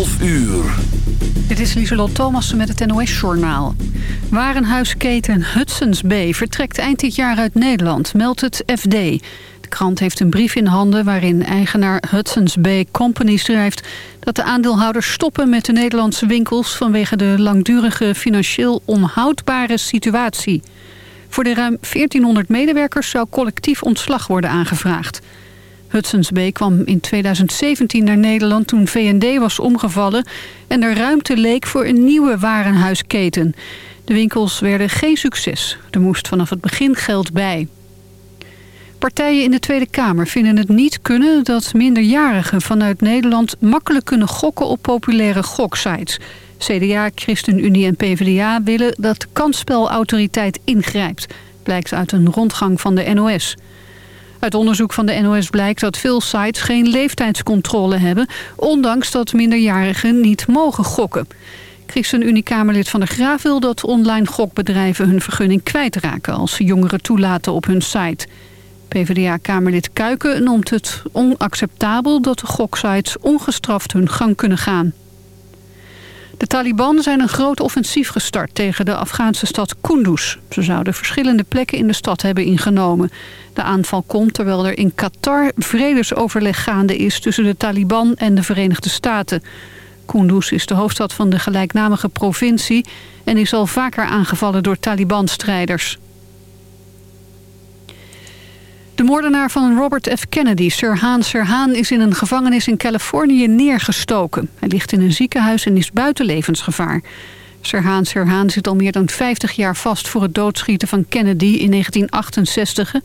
12 uur. Dit is Lieselot Thomassen met het NOS-journaal. Warenhuisketen Hudson's Bay vertrekt eind dit jaar uit Nederland, meldt het FD. De krant heeft een brief in handen waarin eigenaar Hudson's Bay Company schrijft... dat de aandeelhouders stoppen met de Nederlandse winkels... vanwege de langdurige financieel onhoudbare situatie. Voor de ruim 1400 medewerkers zou collectief ontslag worden aangevraagd. Hudson's Bay kwam in 2017 naar Nederland toen V&D was omgevallen... en er ruimte leek voor een nieuwe warenhuisketen. De winkels werden geen succes. Er moest vanaf het begin geld bij. Partijen in de Tweede Kamer vinden het niet kunnen dat minderjarigen vanuit Nederland makkelijk kunnen gokken op populaire goksites. CDA, ChristenUnie en PvdA willen dat de kansspelautoriteit ingrijpt, blijkt uit een rondgang van de NOS. Uit onderzoek van de NOS blijkt dat veel sites geen leeftijdscontrole hebben... ondanks dat minderjarigen niet mogen gokken. ChristenUnie-Kamerlid Van der Graaf wil dat online gokbedrijven hun vergunning kwijtraken... als ze jongeren toelaten op hun site. PvdA-Kamerlid Kuiken noemt het onacceptabel dat de goksites ongestraft hun gang kunnen gaan. De Taliban zijn een groot offensief gestart tegen de Afghaanse stad Kunduz. Ze zouden verschillende plekken in de stad hebben ingenomen. De aanval komt terwijl er in Qatar vredesoverleg gaande is... tussen de Taliban en de Verenigde Staten. Kunduz is de hoofdstad van de gelijknamige provincie... en is al vaker aangevallen door Taliban-strijders. De moordenaar van Robert F. Kennedy, Sirhan Sirhan, is in een gevangenis in Californië neergestoken. Hij ligt in een ziekenhuis en is buiten levensgevaar. Sirhan Sirhan zit al meer dan 50 jaar vast voor het doodschieten van Kennedy in 1968. In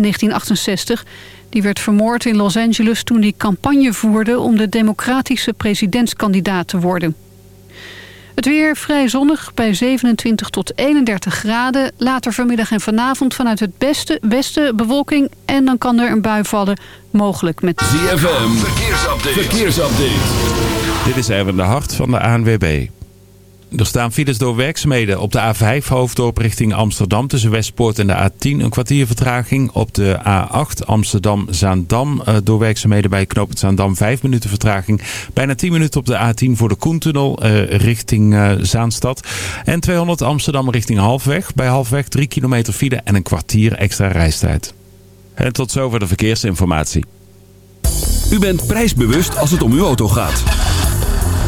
1968. Die werd vermoord in Los Angeles toen hij campagne voerde om de democratische presidentskandidaat te worden. Het weer vrij zonnig bij 27 tot 31 graden. Later vanmiddag en vanavond vanuit het beste westen bewolking. En dan kan er een bui vallen, mogelijk met... ZFM, verkeersupdate. verkeersupdate. Dit is even de hart van de ANWB. Er staan files door werkzaamheden op de A5 hoofddorp richting Amsterdam tussen Westpoort en de A10 een kwartier vertraging. Op de A8 Amsterdam-Zaandam uh, door werkzaamheden bij knooppunt Zaandam 5 minuten vertraging. Bijna 10 minuten op de A10 voor de Koentunnel uh, richting uh, Zaanstad. En 200 Amsterdam richting Halfweg. Bij Halfweg 3 kilometer file en een kwartier extra reistijd. En tot zover de verkeersinformatie. U bent prijsbewust als het om uw auto gaat.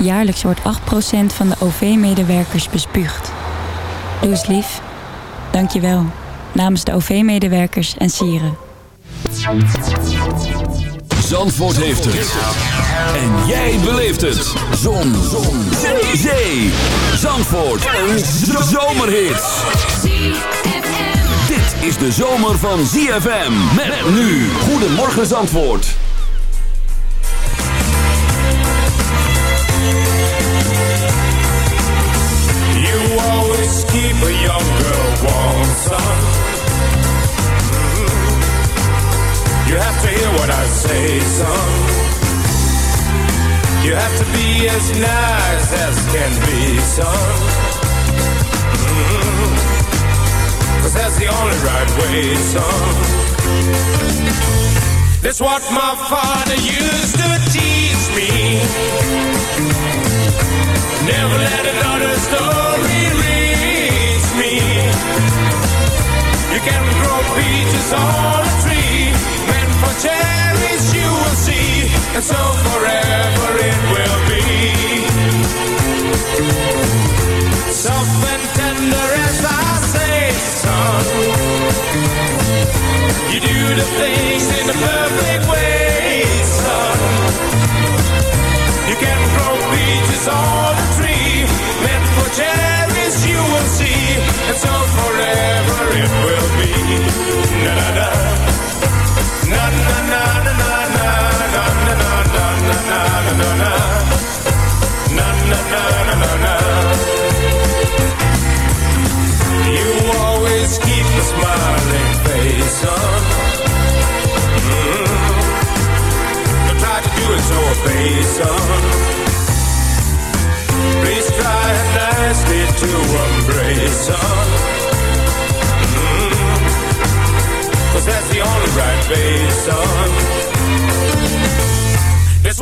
Jaarlijks wordt 8% van de OV-medewerkers bespuugd. Doe eens lief. Dank je wel. Namens de OV-medewerkers en sieren. Zandvoort heeft het. En jij beleeft het. Zon. Zon. Zee. Zee. Zandvoort. Een zomerhit. Dit is de zomer van ZFM. Met nu. Goedemorgen Zandvoort. Young girl warm, son. Mhm. You have to hear what I say, son. You have to be as nice as can be, son. Mhm. Cause that's the only right way, son. That's what my father used to teach me. Never let another story me. You can grow peaches on a tree, meant for cherries you will see, and so forever it will be. Soft and tender as I say, son. You do the things in the perfect way, son. You can grow peaches on a tree, meant for cherries you will see, and so forever it will be. Na na na. Na na na na na na na na na na na na na na. Na na na na na. You always keep a smiling face on.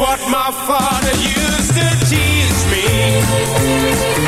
What my father used to teach me.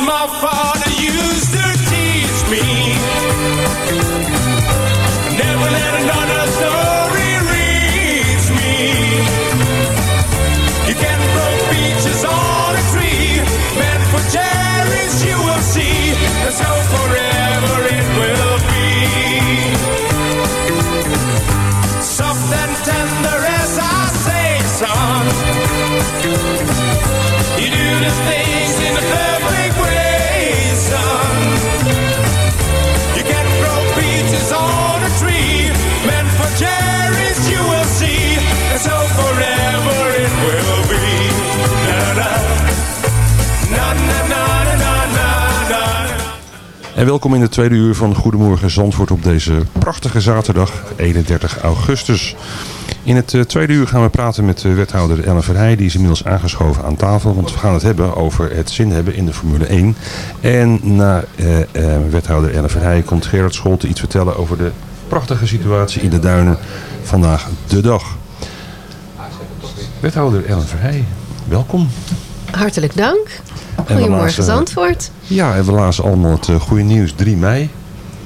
My father used to teach me. Never let another story reach me. You can grow peaches on a tree, for cherries you will see, welkom in de tweede uur van Goedemorgen Zandvoort op deze prachtige zaterdag 31 augustus. In het eh, tweede uur gaan we praten met uh, wethouder Ellen Verheij. Die is inmiddels aangeschoven aan tafel. Want we gaan het hebben over het zin hebben in de Formule 1. En na eh, eh, wethouder Ellen Verheij komt Gerard Scholte iets vertellen over de prachtige situatie in de duinen vandaag de dag. Wethouder Ellen Verheij, welkom. Hartelijk dank. Goedemorgen Zandvoort. Ja, en we lazen allemaal het eh, goede nieuws. 3 mei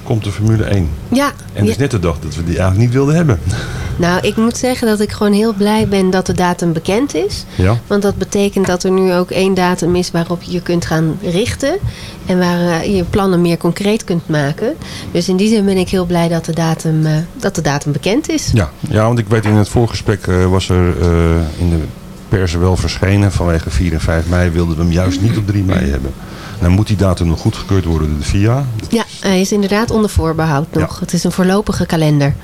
komt de Formule 1. Ja, En ja. is net de dag dat we die eigenlijk niet wilden hebben. nou ik moet zeggen dat ik gewoon heel blij ben dat de datum bekend is. Ja. Want dat betekent dat er nu ook één datum is waarop je je kunt gaan richten. En waar eh, je plannen meer concreet kunt maken. Dus in die zin ben ik heel blij dat de datum, eh, dat de datum bekend is. Ja, ja want ik weet in het voorgesprek was er in de pers wel verschenen. Vanwege 4 en 5 mei wilden we hem juist niet op 3 mei hebben. Nou moet die datum nog goedgekeurd worden door de FIA. Ja, hij is inderdaad onder voorbehoud nog. Ja. Het is een voorlopige kalender.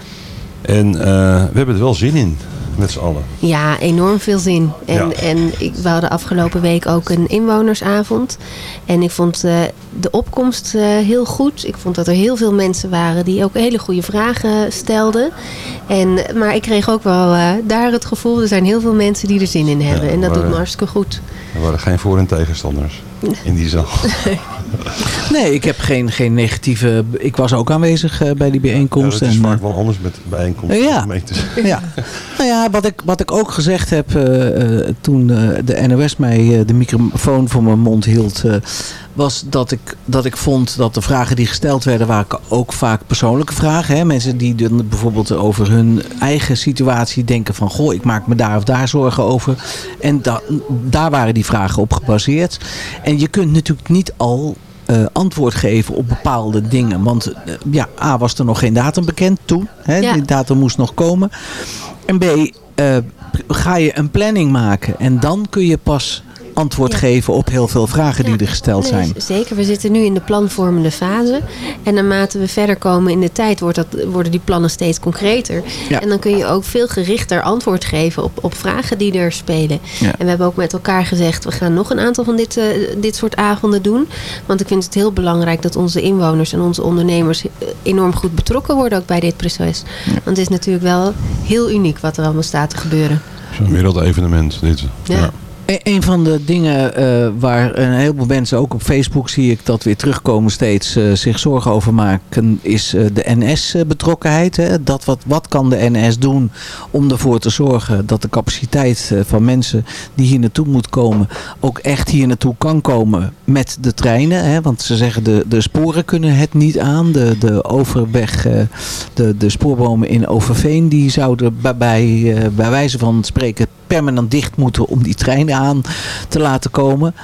En eh, we hebben er wel zin in, met z'n allen. Ja, enorm veel zin. En, Ja. en ik, we hadden afgelopen week ook een inwonersavond. En ik vond eh, de opkomst eh, heel goed. Ik vond dat er heel veel mensen waren die ook hele goede vragen stelden. En, maar ik kreeg ook wel eh, daar het gevoel, er zijn heel veel mensen die er zin in hebben. en dat doet me hartstikke goed. Er waren geen voor- en tegenstanders in die zaal. Nee, ik heb geen, geen negatieve... Ik was ook aanwezig eh, bij die Ja, bijeenkomst. dat is en, vaak eh, wel anders met bijeenkomsten Ja. ja. Nou ja, wat ik, wat ik ook gezegd heb eh, toen de NOS mij de microfoon voor mijn mond hield... was dat ik, dat ik vond dat de vragen die gesteld werden... waren ook vaak persoonlijke vragen. Hè? Mensen die dan bijvoorbeeld over hun eigen situatie denken van... goh, ik maak me daar of daar zorgen over. En da daar waren die vragen op gebaseerd. En je kunt natuurlijk niet al eh, antwoord geven op bepaalde dingen. Want eh, ja, A was er nog geen datum bekend toen. Hè? Ja. Die datum moest nog komen. En B, eh, ga je een planning maken. En dan kun je pas antwoord Ja. geven op heel veel vragen die er gesteld Nee, zijn. z- Zeker, we zitten nu in de planvormende fase. En naarmate we verder komen in de tijd, wordt dat, worden die plannen steeds concreter. Ja. En dan kun je ook veel gerichter antwoord geven op, op vragen die er spelen. Ja. En we hebben ook met elkaar gezegd, we gaan nog een aantal van dit, eh, dit soort avonden doen. Want ik vind het heel belangrijk dat onze inwoners en onze ondernemers eh, enorm goed betrokken worden ook bij dit proces. Want het is natuurlijk wel heel uniek wat er allemaal staat te gebeuren. Zo'n wereldevenement dit. Ja. E- Een van de dingen eh, waar een heleboel mensen, ook op Facebook zie ik dat weer terugkomen steeds, eh, zich zorgen over maken, is eh, de NS-betrokkenheid. Dat wat, wat kan de NS doen om ervoor te zorgen dat de capaciteit van mensen die hier naartoe moet komen, ook echt hier naartoe kan komen met de treinen. Hè? Want ze zeggen de, de sporen kunnen het niet aan. De, de overweg, de, de spoorbomen in Overveen, die zouden bij, bij, bij wijze van spreken permanent dicht moeten om die treinen aan te laten komen.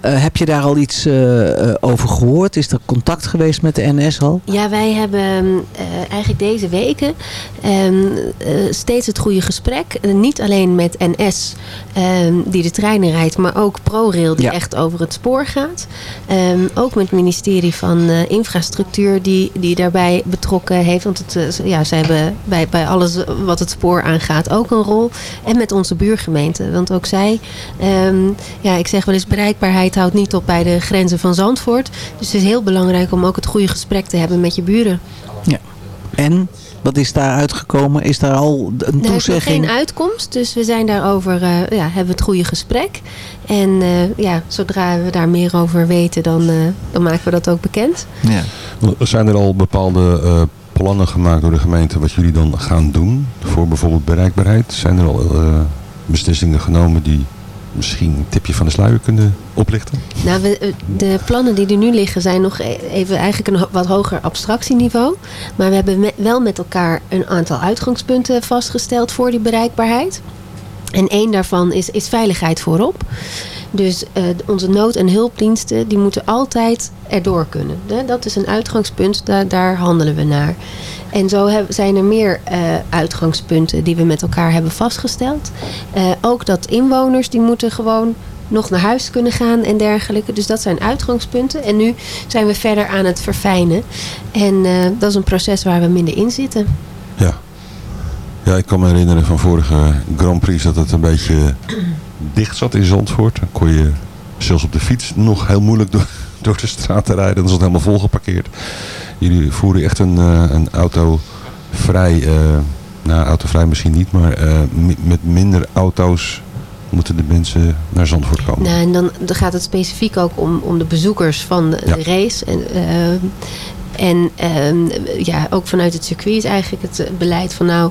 Eh, heb je daar al iets eh, eh, over gehoord? Is er contact geweest met de NS al? Ja, wij hebben eh, eigenlijk deze weken ehm, eh, steeds het goede gesprek. Niet alleen met NS ehm, die de treinen rijdt, maar ook ProRail die Ja. echt over het spoor gaat. Ehm, ook met het ministerie van Infrastructuur die, die daarbij betrokken heeft. Want het, ja, zij hebben bij, bij alles wat het spoor aangaat ook een rol. En met onze buurgemeente. Want ook zij, ehm, ja, ik zeg wel eens bereikbaarheid houdt niet op bij de grenzen van Zandvoort. Dus het is heel belangrijk om ook het goede gesprek te hebben met je buren. En wat is daar uitgekomen? Is daar al een Er is nog toezegging? geen uitkomst, dus we zijn daarover, eh, ja, hebben we het goede gesprek. En eh, ja, zodra we daar meer over weten, dan, eh, dan maken we dat ook bekend. Ja. Zijn er al bepaalde eh, plannen gemaakt door de gemeente wat jullie dan gaan doen voor bijvoorbeeld bereikbaarheid? Zijn er al eh, beslissingen genomen die misschien een tipje van de sluier kunnen oplichten? Nou, eh, de plannen die er nu liggen zijn nog e- even eigenlijk een wat hoger abstractieniveau. Maar we hebben wel met elkaar een aantal uitgangspunten vastgesteld voor die bereikbaarheid. En één daarvan is, is veiligheid voorop. Dus eh, onze nood- en hulpdiensten die moeten altijd erdoor kunnen. Dat is een uitgangspunt, daar, daar handelen we naar. En zo zijn er meer eh, uitgangspunten die we met elkaar hebben vastgesteld. Eh, ook dat inwoners die moeten gewoon nog naar huis kunnen gaan en dergelijke. Dus dat zijn uitgangspunten. En nu zijn we verder aan het verfijnen. En dat is een proces waar we minder in zitten. Ja. Ja, ik kan me herinneren van vorige Grand Prix dat het een beetje dicht zat in Zandvoort. Dan kon je zelfs op de fiets nog heel moeilijk door, door de straat te rijden. Dan was het helemaal vol geparkeerd. Jullie voeren echt een, eh, een autovrij, eh nou autovrij misschien niet, maar eh, met minder auto's moeten de mensen naar Zandvoort komen. Nou, en dan, dan gaat het specifiek ook om, om de bezoekers van de, Ja. de race. En, ehm, en ehm, ja, ook vanuit het circuit is eigenlijk het beleid van nou...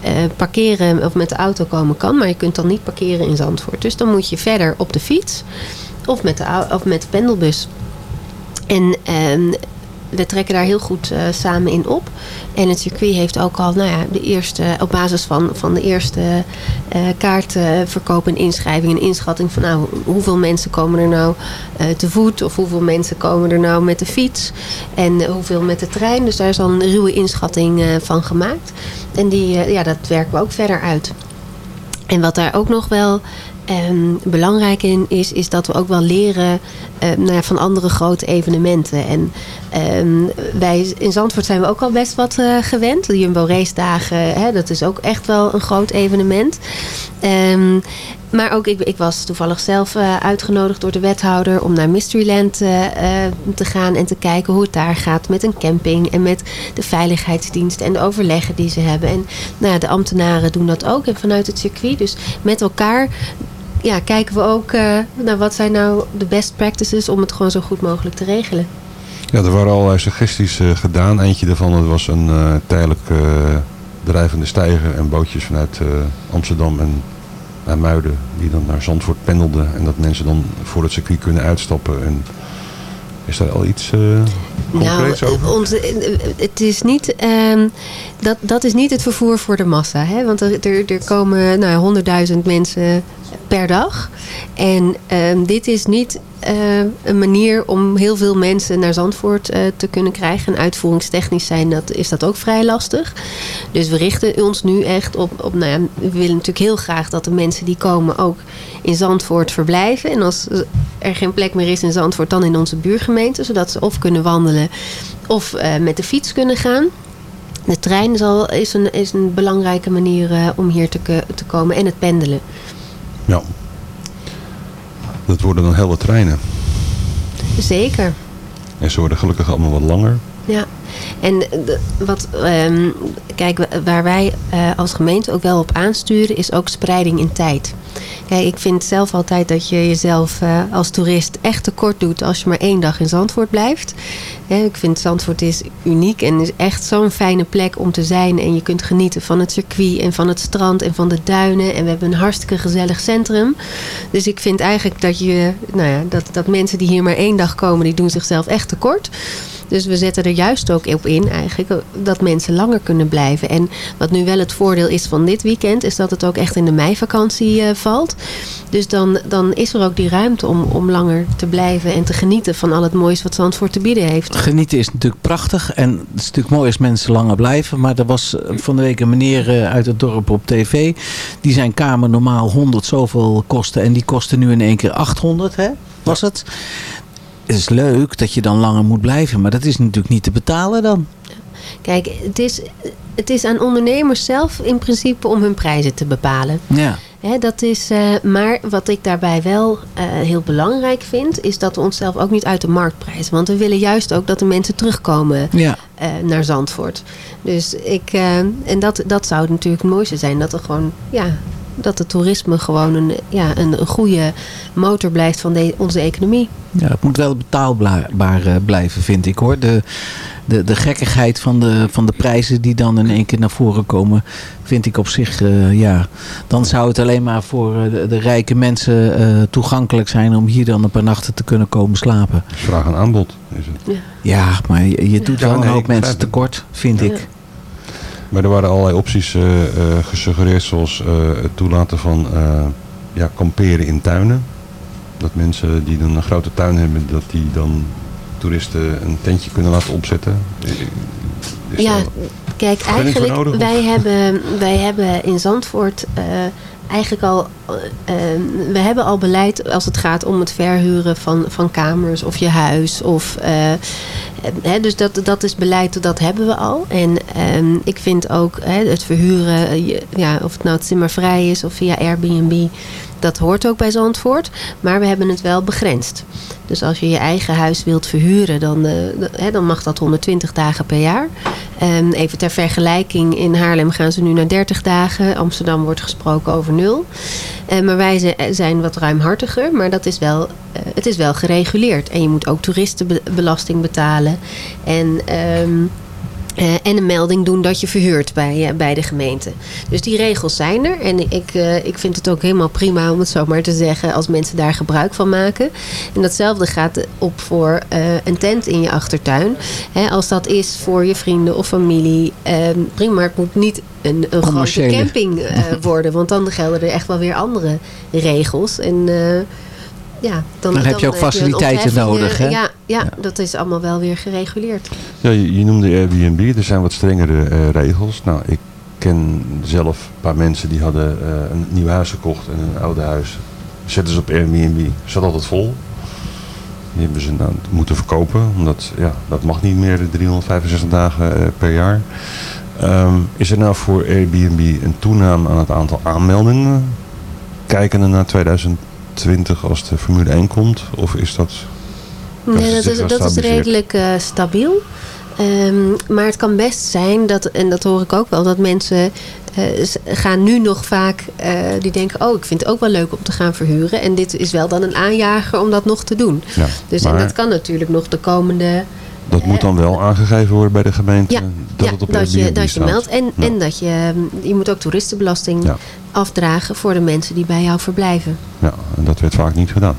eh, parkeren of met de auto komen kan, maar je kunt dan niet parkeren in Zandvoort. Dus dan moet je verder op de fiets of met de, of met de pendelbus. En ehm, we trekken daar heel goed eh, samen in op. En het circuit heeft ook al nou ja, de eerste, op basis van, van de eerste eh kaartverkoop en inschrijving en inschatting van nou, hoeveel mensen komen er nou eh, te voet of hoeveel mensen komen er nou met de fiets en hoeveel met de trein. Dus daar is al een ruwe inschatting van gemaakt. En die, ja, dat werken we ook verder uit. En wat daar ook nog wel ehm, belangrijk in is, is dat we ook wel leren eh, nou van andere grote evenementen. En ehm, wij in Zandvoort zijn we ook al best wat eh, gewend. De Jumbo Race Dagen, hè, dat is ook echt wel een groot evenement. Ehm, maar ook, ik, ik was toevallig zelf eh, uitgenodigd door de wethouder om naar Mysteryland eh, te gaan en te kijken hoe het daar gaat met een camping en met de veiligheidsdienst en de overleggen die ze hebben. En nou de ambtenaren doen dat ook en vanuit het circuit. Dus met elkaar ja, kijken we ook uh, naar wat zijn nou de best practices om het gewoon zo goed mogelijk te regelen. Ja, er waren allerlei suggesties uh, gedaan. Eentje daarvan was een uh, tijdelijk drijvende stijger en bootjes vanuit Amsterdam en naar Muiden die dan naar Zandvoort pendelden en dat mensen dan voor het circuit kunnen uitstappen. En is daar al iets... Uh... concreets nou, over? Onze, het is niet, ehm, dat, dat is niet het vervoer voor de massa. Hè? Want er, er, komen nou, 100.000 mensen per dag. En ehm, dit is niet eh, een manier om heel veel mensen naar Zandvoort eh, te kunnen krijgen. En uitvoeringstechnisch zijn dat, is dat ook vrij lastig. Dus we richten ons nu echt op, op nou ja, we willen natuurlijk heel graag dat de mensen die komen ook in Zandvoort verblijven. En als er geen plek meer is in Zandvoort, dan in onze buurgemeente. Zodat ze of kunnen wandelen of eh, met de fiets kunnen gaan. De trein is, al, is, een, is een belangrijke manier eh, om hier te, te komen. En het pendelen. Ja. Dat worden dan hele treinen. Zeker. En ze worden gelukkig allemaal wat langer. Ja, en wat, ehm, kijk, wa- waar wij eh, als gemeente ook wel op aansturen, is ook spreiding in tijd. Kijk, ik vind zelf altijd dat je jezelf eh, als toerist echt tekort doet als je maar één dag in Zandvoort blijft. Ik vind Zandvoort is uniek en is echt zo'n fijne plek om te zijn. En je kunt genieten van het circuit en van het strand en van de duinen. En we hebben een hartstikke gezellig centrum. Dus ik vind eigenlijk dat, je, nou ja, dat, dat mensen die hier maar één dag komen, die doen zichzelf echt tekort. Dus we zetten er juist ook op in eigenlijk dat mensen langer kunnen blijven. En wat nu wel het voordeel is van dit weekend, is dat het ook echt in de meivakantie eh, valt. Dus dan, dan is er ook die ruimte om, om langer te blijven en te genieten van al het moois wat Zandvoort te bieden heeft. Genieten is natuurlijk prachtig. En het is natuurlijk mooi als mensen langer blijven. Maar er was eh, van de week een meneer eh, uit het dorp op tv. Die zijn kamer normaal 100 zoveel kostte. En die kostte nu in één keer 800, hè? Was het? Is leuk dat je dan langer moet blijven. Maar dat is natuurlijk niet te betalen dan. Kijk, het is, het is aan ondernemers zelf in principe om hun prijzen te bepalen. Ja. Hè, dat is, eh, maar wat ik daarbij wel eh, heel belangrijk vind, is dat we onszelf ook niet uit de markt prijzen. Want we willen juist ook dat de mensen terugkomen Ja. eh, naar Zandvoort. Dus ik, en dat, dat zou natuurlijk het mooiste zijn. Dat er gewoon, ja, dat het toerisme gewoon een, ja, een, een goede motor blijft van de, onze economie. Ja, het moet wel betaalbaar eh, blijven, vind ik hoor. De, de, de gekkigheid van de, van de prijzen die dan in één keer naar voren komen, vind ik op zich, eh, ja. Dan zou het alleen maar voor eh, de, de rijke mensen eh, toegankelijk zijn om hier dan een paar nachten te kunnen komen slapen. Vraag en aanbod is het. Ja, maar je, je doet Ja, wel een hoop mensen tekort, vind ik. Maar er waren allerlei opties eh, eh, gesuggereerd, zoals eh, het toelaten van ja, kamperen in tuinen. Dat mensen die dan een grote tuin hebben, dat die dan toeristen een tentje kunnen laten opzetten. Is ja, kijk, eigenlijk, nodig, wij hebben, wij hebben in Zandvoort eigenlijk al, eh, eh, we hebben al beleid als het gaat om het verhuren van, van kamers of je huis. Of, eh, hè, dus dat, dat is beleid, dat hebben we al. En ehm, ik vind ook hè, het verhuren, ja, of het nou zimmervrij is of via Airbnb, dat hoort ook bij Zandvoort. Maar we hebben het wel begrensd. Dus als je je eigen huis wilt verhuren, dan, eh, dan mag dat 120 dagen per jaar. En even ter vergelijking, in Haarlem gaan ze nu naar 30 dagen. Amsterdam wordt gesproken over nul. Eh, maar wij zi- zijn wat ruimhartiger, maar dat is wel, eh, het is wel gereguleerd. En je moet ook toeristenbelasting betalen. En... ehm, eh, en een melding doen dat je verhuurt bij, eh, bij de gemeente. Dus die regels zijn er. En ik, eh, ik vind het ook helemaal prima om het zo maar te zeggen... als mensen daar gebruik van maken. En datzelfde gaat op voor een tent in je achtertuin. Hè, als dat is voor je vrienden of familie, prima. Maar het moet niet een, een grote camping worden. Want dan gelden er echt wel weer andere regels. En... ja, dan, Dan heb je ook faciliteiten nodig, hè? Ja, ja, dat is allemaal wel weer gereguleerd. Ja, je, je noemde Airbnb, er zijn wat strengere eh, regels. Nou, ik ken zelf een paar mensen die hadden eh, een nieuw huis gekocht en een oude huis. Zetten ze op Airbnb, zat altijd vol. Die hebben ze nou moeten verkopen, omdat ja, dat mag niet meer de 365 dagen eh, per jaar. Ehm, is er nou voor Airbnb een toename aan het aantal aanmeldingen? Kijkende naar 2020 als de Formule 1 komt? Of is dat... Nee, dat is, dat is redelijk eh, stabiel. Ehm, maar het kan best zijn dat, en dat hoor ik ook wel, dat mensen eh, gaan nu nog vaak, eh, die denken, oh, ik vind het ook wel leuk om te gaan verhuren. En dit is wel dan een aanjager om dat nog te doen. Ja, Dus en dat kan natuurlijk nog de komende, Dat moet dan wel aangegeven worden bij de gemeente. ja, dat ja, het op dat, je, dat je meldt. En, Ja. en dat je, je moet ook toeristenbelasting Ja. Afdragen voor de mensen die bij jou verblijven. Ja, en dat werd vaak niet gedaan.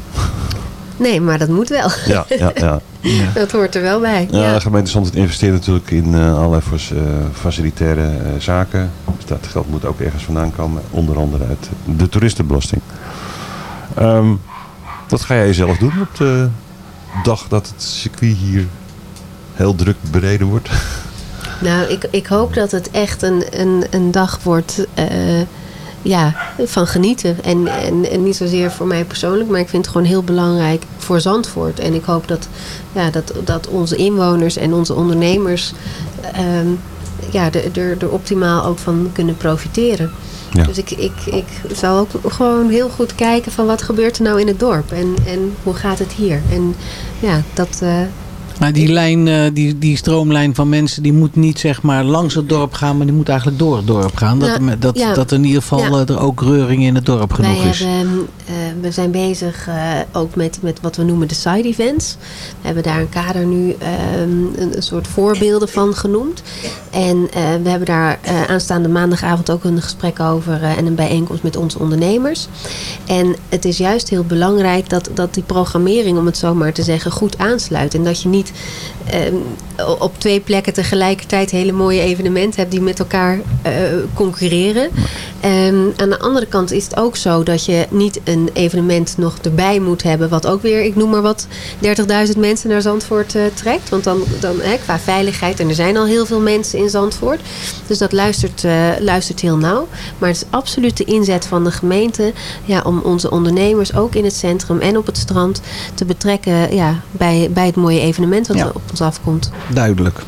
Nee, maar dat moet wel. Ja, ja, ja. dat hoort er wel bij. Ja, Ja. de gemeente Zandvoort investeert natuurlijk in eh, allerlei eh, facilitaire eh, zaken. Dus dat geld moet ook ergens vandaan komen. Onder andere uit de toeristenbelasting. Ehm, wat ga jij zelf doen op de dag dat het circuit hier heel druk bereden wordt? Nou, ik, ik hoop dat het echt een, een, een dag wordt ja, van genieten. En, en, en niet zozeer voor mij persoonlijk, maar ik vind het gewoon heel belangrijk voor Zandvoort. En ik hoop dat, ja, dat, dat onze inwoners en onze ondernemers ehm, ja, er, er, er optimaal ook van kunnen profiteren. Ja. Dus ik, ik, ik zal ook gewoon heel goed kijken van wat gebeurt er nou in het dorp en, en hoe gaat het hier. En ja, dat, eh, Maar die, lijn, eh, die, die stroomlijn van mensen, die moet niet zeg maar langs het dorp gaan, maar die moet eigenlijk door het dorp gaan. Dat, met- dat, ja. dat in ieder geval Ja. eh, er ook reuring in het dorp genoeg Wij is. hebben, eh, we zijn bezig ook met, met wat we noemen de side events. We hebben daar een kader nu ehm, een, een soort voorbeelden van genoemd. En we hebben daar aanstaande maandagavond ook een gesprek over en een bijeenkomst met onze ondernemers. En het is juist heel belangrijk dat, dat die programmering, om het zo maar te zeggen, goed aansluit. En dat je niet ehm, op twee plekken tegelijkertijd hele mooie evenementen hebt die met elkaar eh, concurreren. Ehm, aan de andere kant is het ook zo dat je niet een evenement nog erbij moet hebben. Wat ook weer, ik noem maar wat, 30.000 mensen naar Zandvoort eh, trekt. Want dan, dan hè, qua veiligheid, en er zijn al heel veel mensen in Zandvoort. Dus dat luistert, eh, luistert heel nauw. Maar het is absoluut de inzet van de gemeente ja, om onze ondernemers ook in het centrum en op het strand te betrekken ja, bij, bij het mooie evenement wat Ja. er op ons afkomt. Duidelijk.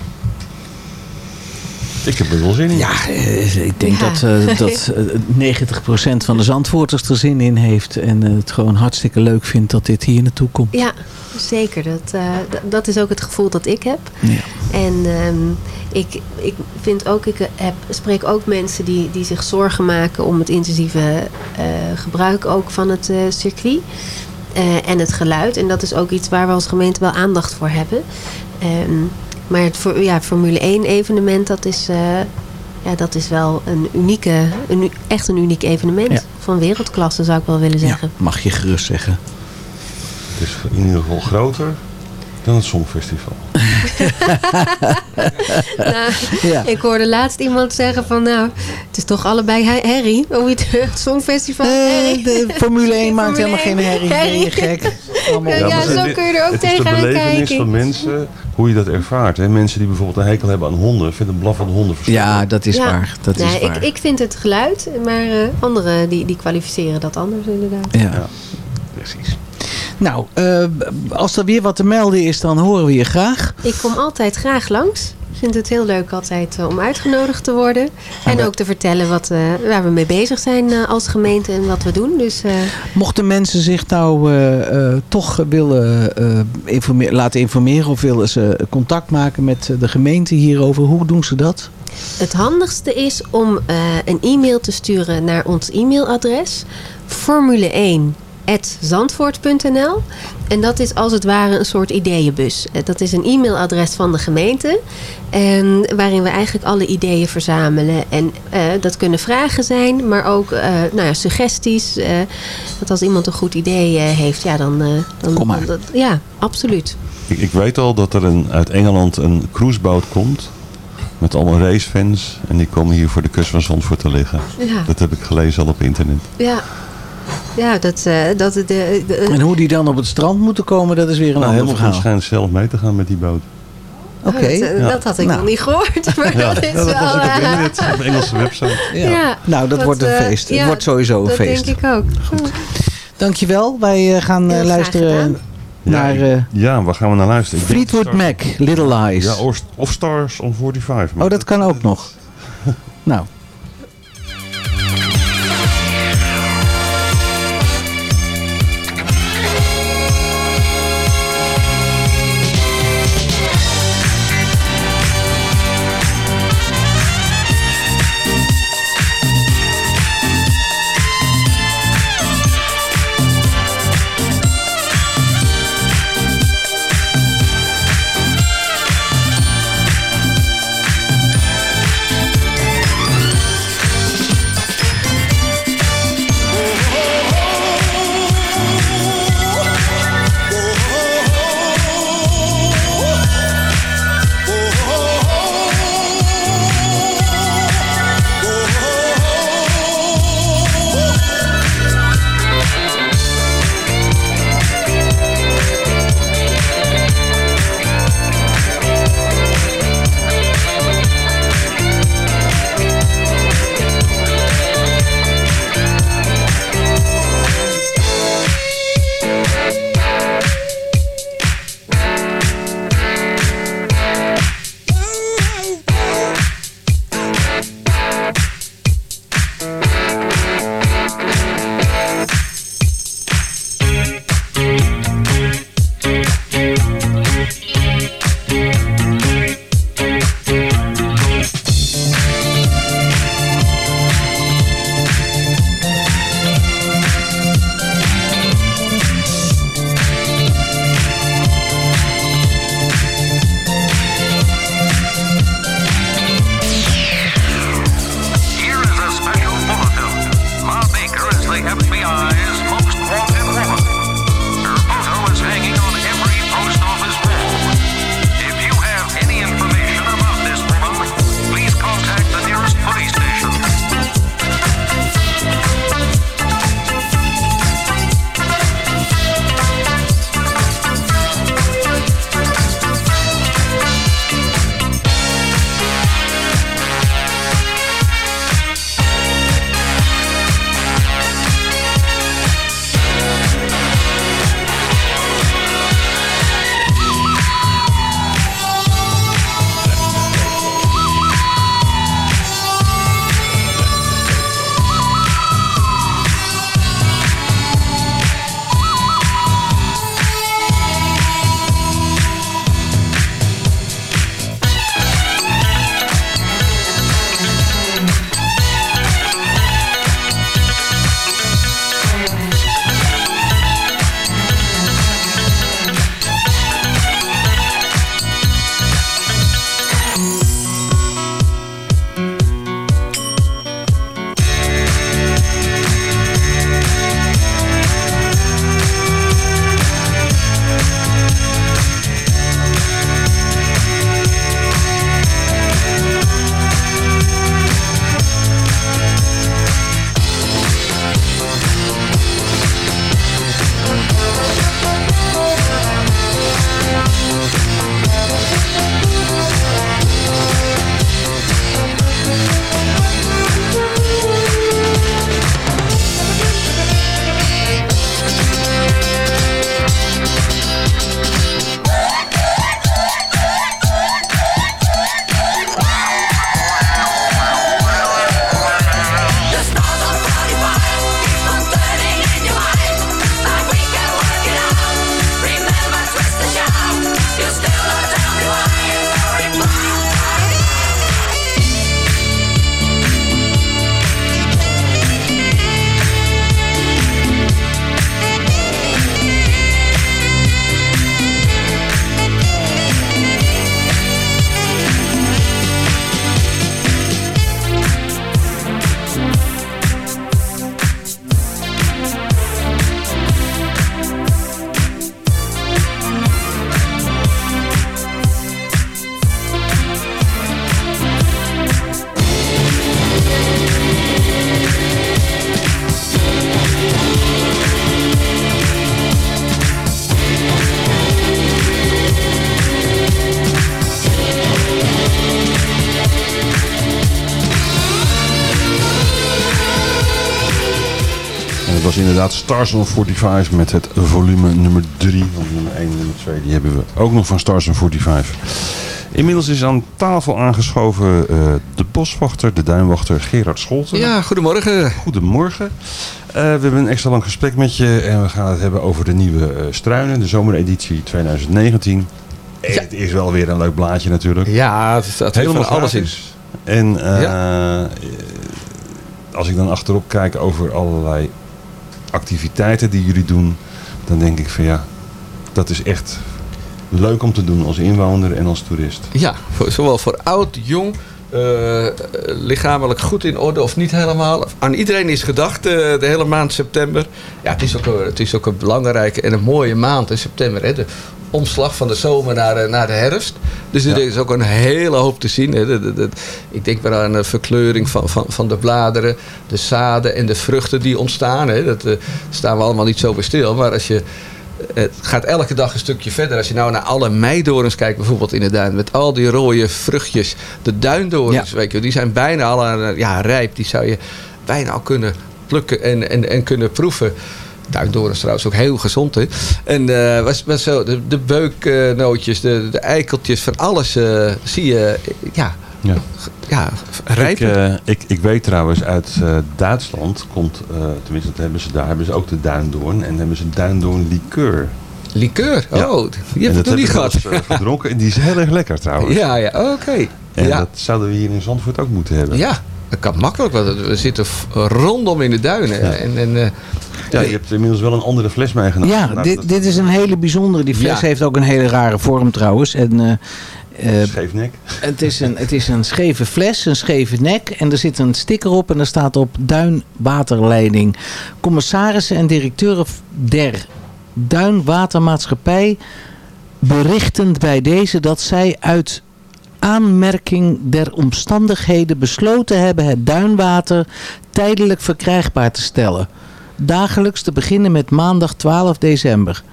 Ik heb er wel zin in. Ja, eh, ik denk Ja. dat, eh, dat eh, 90% van de Zandvoorters er zin in heeft. En eh, het gewoon hartstikke leuk vindt dat dit hier naartoe komt. Ja, zeker. Dat, eh, dat is ook het gevoel dat ik heb. Ja. En ehm, ik, ik vind ook, ik heb, spreek ook mensen die, die zich zorgen maken om het intensieve eh, gebruik ook van het eh, circuit. Eh, en het geluid. En dat is ook iets waar we als gemeente wel aandacht voor hebben. Ehm, maar het voor, ja, Formule 1 evenement, dat is, eh, ja, dat is wel een unieke, een, echt een uniek evenement. Ja. Van wereldklasse zou ik wel willen Ja, zeggen. mag je gerust zeggen. Het is in ieder geval groter dan het Songfestival. Nou, Ja. Ik hoorde laatst iemand zeggen van nou, het is toch allebei he- herrie. Hoe je het Songfestival Eh, herrie. de Formule 1 maakt Formule helemaal geen 1, herrie. Gek? Allemaal Ja, maar zo het- kun je er ook Het is de tegenaan belevenis kijken. van mensen, hoe je dat ervaart. Hè? Mensen die bijvoorbeeld een hekel hebben aan honden, vinden blaffende honden verschrikkelijk. Ja, dat is Ja. waar. Dat is waar. ik, ik vind het geluid, maar eh, anderen die, die kwalificeren dat anders inderdaad. ja. Ja. precies. Nou, eh, als er weer wat te melden is, dan horen we je graag. Ik kom altijd graag langs. Ik vind het heel leuk altijd eh, om uitgenodigd te worden. En ook te vertellen wat, eh, waar we mee bezig zijn als gemeente en wat we doen. Dus Mochten mensen zich nou toch willen informe- laten informeren of willen ze contact maken met de gemeente hierover, hoe doen ze dat? Het handigste is om een e-mail te sturen naar ons e-mailadres formule1 zandvoort.nl en dat is als het ware een soort ideeënbus. Eh, Dat is een e-mailadres van de gemeente en waarin we eigenlijk alle ideeën verzamelen. En eh, dat kunnen vragen zijn, maar ook eh, nou ja, suggesties. dat als iemand een goed idee heeft, ja dan... dan Kom maar. dan- dat- ja, absoluut. Ik, ik weet al dat er een, uit Engeland een cruiseboot komt. Met allemaal racefans. En die komen hier voor de kust van Zandvoort te liggen. Ja, Dat heb ik gelezen al op internet. ja. Ja dat... eh dat de, de, En hoe die dan op het strand moeten komen, dat is weer een Nou, ander verhaal. schijnt zelf mee te gaan met die boot. Oké. Oh, dat, eh, Ja. dat had ik Nou. nog niet gehoord. Maar Ja, dat is dat wel... was ook op eh, internet, op de Engelse website. Ja. Ja, nou, dat wordt een eh, feest. Het ja, wordt sowieso een dat feest. denk ik ook. Dankjewel. Wij eh, gaan eh, luisteren naar ja, eh, ja, waar gaan we naar luisteren? Ik Fleetwood Mac, Little Eyes. Ja, of, of Stars on 45. maar oh, dat kan ook nog. nou, Stars on 45 met het volume nummer 3. Want nummer 1 en nummer 2 die hebben we ook nog van Stars on 45. Inmiddels is aan tafel aangeschoven eh, de boswachter, de duinwachter Gerard Scholten. Ja, goedemorgen. Goedemorgen. Eh, we hebben een extra lang gesprek met je en we gaan het hebben over de nieuwe eh, struinen, de zomereditie 2019. En het is wel weer een leuk blaadje natuurlijk. Ja, het staat van alles in. En als ik dan achterop kijk over allerlei activiteiten die jullie doen, dan denk ik van ja, dat is echt leuk om te doen als inwoner en als toerist. Ja, zowel voor oud, jong, eh, lichamelijk goed in orde of niet helemaal. Aan iedereen is gedacht eh, de hele maand september. Ja, het is, ook, een- het is ook een belangrijke en een mooie maand in september. Hè? Omslag van de zomer naar, de- naar de herfst. Dus er is ook een hele hoop te zien. Hè? Ik denk maar aan de verkleuring van, van, van de bladeren, de zaden en de vruchten die ontstaan. Hè? Dat eh, staan we allemaal niet zo bij stil. Maar als je het gaat elke dag een stukje verder. Als je nou naar alle meidorens kijkt, bijvoorbeeld in de duin, met al die rode vruchtjes. De duindorens, weet je, die zijn bijna al aan, ja, rijp. Die zou je bijna al kunnen plukken en, en, en kunnen proeven. Duindorens trouwens ook heel gezond, hè. En eh, was, was zo, de, de beuknootjes, de, de eikeltjes, van alles eh, zie je, ja, Ja. ja Ik, eh, ik, ik weet trouwens uit Duitsland komt, tenminste dat hebben ze daar, hebben ze ook de duindoorn en hebben ze duindoorn liqueur. Likeur, Ja. oh, die heb ik nog niet gehad. eh, gedronken en die is heel erg lekker trouwens. Ja, ja, oké. En ja. dat zouden we hier in Zandvoort ook moeten hebben. Ja, dat kan makkelijk, want we zitten rondom in de duinen. Ja. En, en, Ja, je hebt inmiddels wel een andere fles meegenomen. Ja, Nou, dit, dit is een hele bijzondere. Die fles Ja. heeft ook een hele rare vorm trouwens. En, eh, eh, Scheef nek. het, is een, het is een scheve fles, een scheve nek. En er zit een sticker op en er staat op Duinwaterleiding. Commissarissen en directeuren der Duinwatermaatschappij berichten bij deze dat zij uit aanmerking der omstandigheden besloten hebben het duinwater tijdelijk verkrijgbaar te stellen. Dagelijks te beginnen met maandag 12 december.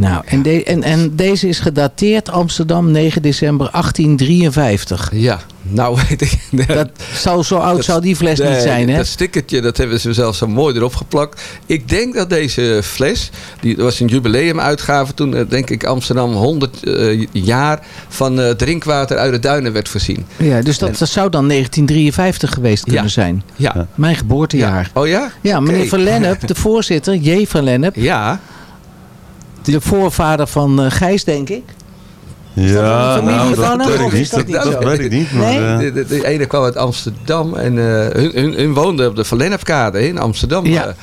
Nou, en, de- en, en deze is gedateerd Amsterdam 9 december 1853. ja, nou weet ik. Dat zou, zo oud Dat- zou die fles niet zijn, hè? Dat stickertje, dat hebben ze zelfs zo mooi erop geplakt. Ik denk dat deze fles, die was een jubileumuitgave toen, eh, denk ik, Amsterdam 100 eh, jaar van eh, drinkwater uit de duinen werd voorzien. Ja, dus dat, En- dat zou dan 1953 geweest kunnen Ja. zijn. Ja. Mijn geboortejaar. Oh ja? Ja, meneer. Van Lennep, de voorzitter, J. Van Lennep, Ja, de voorvader van eh, Gijs, denk ik. Ja, familie nou, dat van hem, weet ik is niet. dat weet ik niet. Maar, Nee? eh, de, de, de ene kwam uit Amsterdam en eh, hun, hun, hun woonden op de Van Lennepkade in Amsterdam. Ja.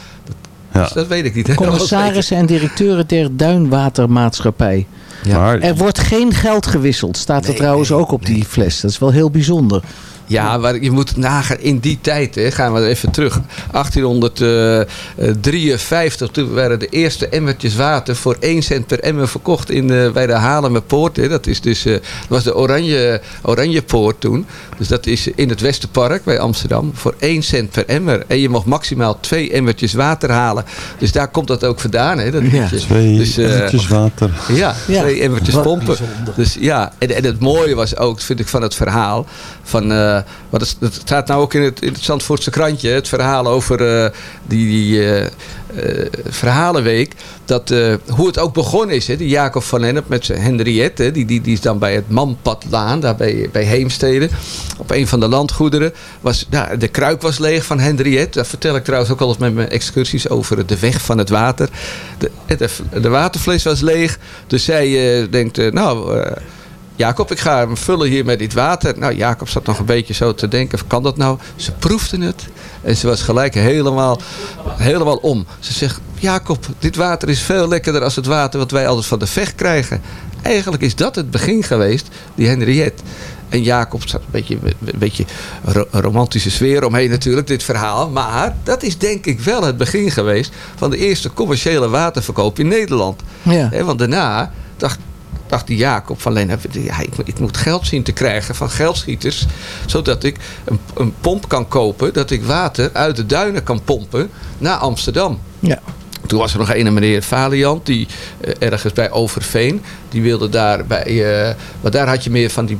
Ja. dus dat weet ik niet. Commissarissen en directeuren der Duinwatermaatschappij. Ja. Maar Er wordt geen geld gewisseld, staat er Nee, trouwens nee, ook op die fles. Dat is wel heel bijzonder. Ja, maar je moet nagaan, in die tijd, hè, gaan we even terug. 1853, toen werden de eerste emmertjes water voor 1 cent per emmer verkocht in, eh, bij de Haarlemmerpoort. Hè. Dat, is dus, eh, was de Oranje, Oranjepoort toen. Dus dat is in het Westerpark bij Amsterdam voor 1 cent per emmer. En je mocht maximaal twee emmertjes water halen. Dus daar komt dat ook vandaan. Hè, dat Ja. twee Dus, eh, emmertjes water. ja, Ja, twee emmertjes wat pompen. bijzonder. Dus ja, en, en het mooie was ook, vind ik, van het verhaal. Van, eh wat is, het staat nou ook in het, in het krantje. Het verhaal over eh, die, die eh, verhalenweek. Dat, hoe het ook begonnen is. Hè, die Jacob van Lennep met zijn Henriette. Die, die, die is dan bij het Manpadlaan, daar bij, bij Heemstede. Op een van de landgoederen. Was, ja, de kruik was leeg van Henriette. Dat vertel ik trouwens ook altijd met mijn excursies over de weg van het water. De, de, de waterfles was leeg. Dus zij denkt, nou... Jacob, ik ga hem vullen hier met dit water. Nou, Jacob zat nog een beetje zo te denken, kan dat nou? Ze proefde het en ze was gelijk helemaal, helemaal om. Ze zegt, Jacob, dit water is veel lekkerder als het water wat wij altijd van de vecht krijgen. Eigenlijk is dat het begin geweest, die Henriette. En Jacob zat een beetje, een beetje ro- romantische sfeer omheen natuurlijk, dit verhaal. Maar dat is denk ik wel het begin geweest van de eerste commerciële waterverkoop in Nederland. Ja. Want daarna dacht, dacht die Jacob van Lennep, ja, ik, moet- ik moet geld zien te krijgen van geldschieters. Zodat ik een, een pomp kan kopen, dat ik water uit de duinen kan pompen naar Amsterdam. Ja. Toen was er nog een meneer Valiant, die eh, ergens bij Overveen, die wilde daar bij, eh, want daar had je meer van die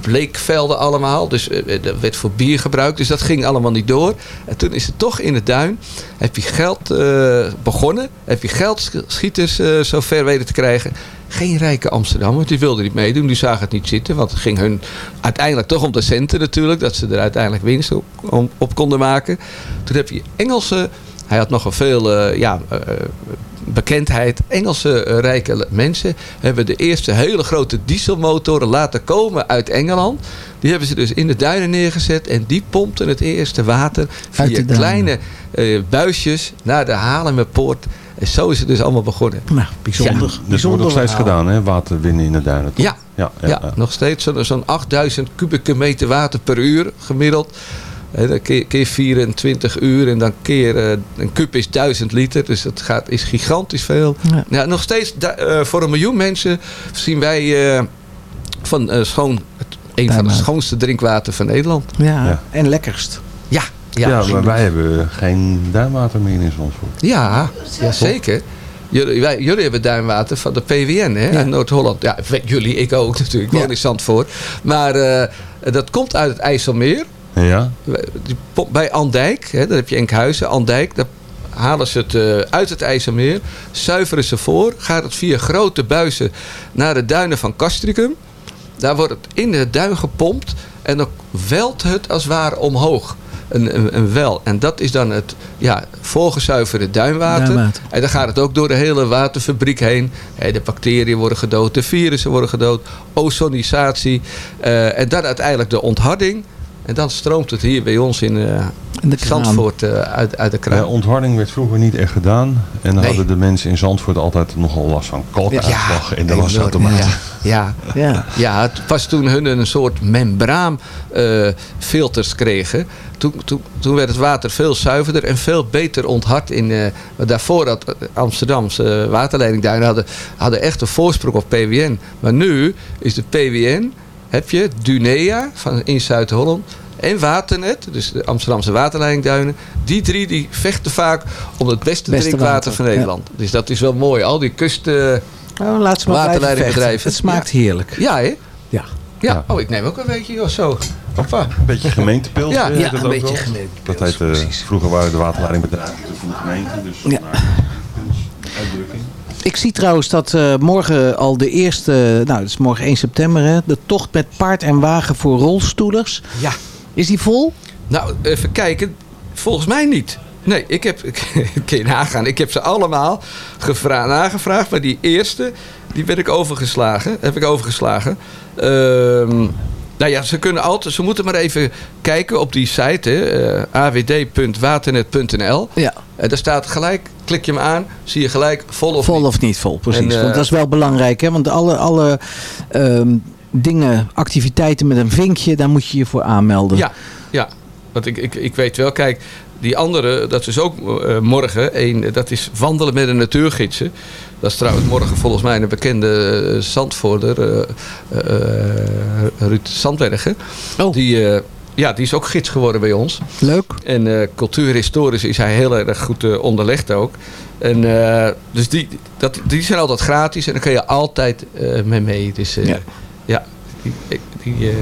bleekvelden allemaal. Dus eh, dat werd voor bier gebruikt. Dus dat ging allemaal niet door. En toen is het toch in het duin. Heb je geld eh, begonnen. Heb je geldschieters eh zo ver weten te krijgen. Geen rijke Amsterdammer. Die wilden niet meedoen. Die zagen het niet zitten. Want het ging hun uiteindelijk toch om de centen natuurlijk. Dat ze er uiteindelijk winst op, om- konden maken. Toen heb je Engelse... Hij had nogal veel eh, ja, eh, bekendheid. Engelse eh, rijke mensen hebben de eerste hele grote dieselmotoren laten komen uit Engeland. Die hebben ze dus in de duinen neergezet. En die pompten het eerste water via kleine eh, buisjes naar de Haarlemmerpoort. En zo is het dus allemaal begonnen. Nou, bijzonder. Dus er wordt bijzonder nog steeds verhaal. gedaan, hè? Water winnen in de duinen. toch? Ja, Ja, ja, ja, ja. nog steeds zo'n zo'n 8000 kubieke meter water per uur gemiddeld. Dan keer, keer 24 uur en dan keer eh, een kub is 1000 liter. Dus dat gaat, is gigantisch veel. Ja. Ja. nog steeds eh, voor een miljoen mensen zien wij eh, van eh, schoon, het, een van de schoonste drinkwater van Nederland. Ja, Ja. en lekkerst. Ja, Ja, ja, maar wij hebben geen duinwater meer in Zandvoort. ja, ja zeker. Jullie, wij, jullie hebben duinwater van de PWN hè, in Noord-Holland. Ja, jullie, ik ook natuurlijk. Ik woon Ja. in Zandvoort. Maar eh, dat komt uit het IJsselmeer. Ja? Bij Andijk, hè, daar heb je Enkhuizen, Andijk, daar halen ze het eh, uit het IJsselmeer, zuiveren ze voor, gaat het via grote buizen naar de duinen van Castricum. Daar wordt het in de duin gepompt en dan welt het als het ware omhoog. Een, een, een wel. En dat is dan het ja, voorgezuiverde duinwater. Duinwater. En dan gaat het ook door de hele waterfabriek heen. Hè, de bacteriën worden gedood, de virussen worden gedood, ozonisatie. eh, en dan uiteindelijk de ontharding. En dan stroomt het hier bij ons in eh In de. Zandvoort eh, uit, uit de kraan. Ja, ontharding werd vroeger niet echt gedaan. En dan Nee. hadden de mensen in Zandvoort altijd nogal last van kalkuitslag en de wasautomaat. Ja, ja. Ja. Ja, het was toen hun een soort membraanfilters kregen. Toen, toen, toen werd het water veel zuiverder en veel beter onthard. In, eh, daarvoor had eh, Amsterdamse eh, waterleidingduinen hadden, hadden echt een voorsprong op PWN. Maar nu is de PWN, heb je Dunea van in Zuid-Holland en Waternet, dus de Amsterdamse waterleidingduinen. Die drie die vechten vaak om het beste, Beste drinkwater water, van ja. Nederland. Dus dat is wel mooi. Al die kust... eh, Oh, laat ze maar Waterleidingbedrijven. Het smaakt heerlijk. ja, hè? Ja. Ja. Oh, ik neem ook een beetje joh, zo. Hoppa. Een beetje gemeentepils. Ja, eh, ja, dat een beetje gemeentepils, Dat heet, eh, precies. vroeger waren de waterleidingbedrijven van de gemeente. Dus Ja. uitdrukking. Ik zie trouwens dat eh, morgen al de eerste, nou het is morgen 1 september hè, de tocht met paard en wagen voor rolstoelers. Ja. Is die vol? Nou, even kijken. Volgens mij niet. Nee, ik heb, ik, kun je nagaan. Ik heb ze allemaal gevra- nagevraagd. Maar die eerste, die werd ik overgeslagen. Heb ik overgeslagen. Ehm, nou ja, ze kunnen altijd, ze moeten maar even kijken op die site, hè, eh, awd.waternet.nl. Ja. En daar staat gelijk, klik je hem aan, zie je gelijk vol of vol niet. of niet vol, precies. En, eh, Want dat is wel belangrijk hè, want alle, alle ehm, dingen, activiteiten met een vinkje, daar moet je je voor aanmelden. Ja, ja. Want ik, ik, ik weet wel, kijk, die andere, dat is ook eh, morgen. Een, dat is wandelen met een natuurgidsen. Dat is trouwens morgen volgens mij een bekende uh, Zandvoorder, eh, eh, Ruud Zandbergen. Oh. Die, eh, ja, die is ook gids geworden bij ons. Leuk. En eh, cultuurhistorisch is hij heel erg goed eh, onderlegd ook. En, eh, dus die, dat, die zijn altijd gratis en dan kun je altijd eh, mee mee. Dus eh, Ja. ja. die, ik- die, eh,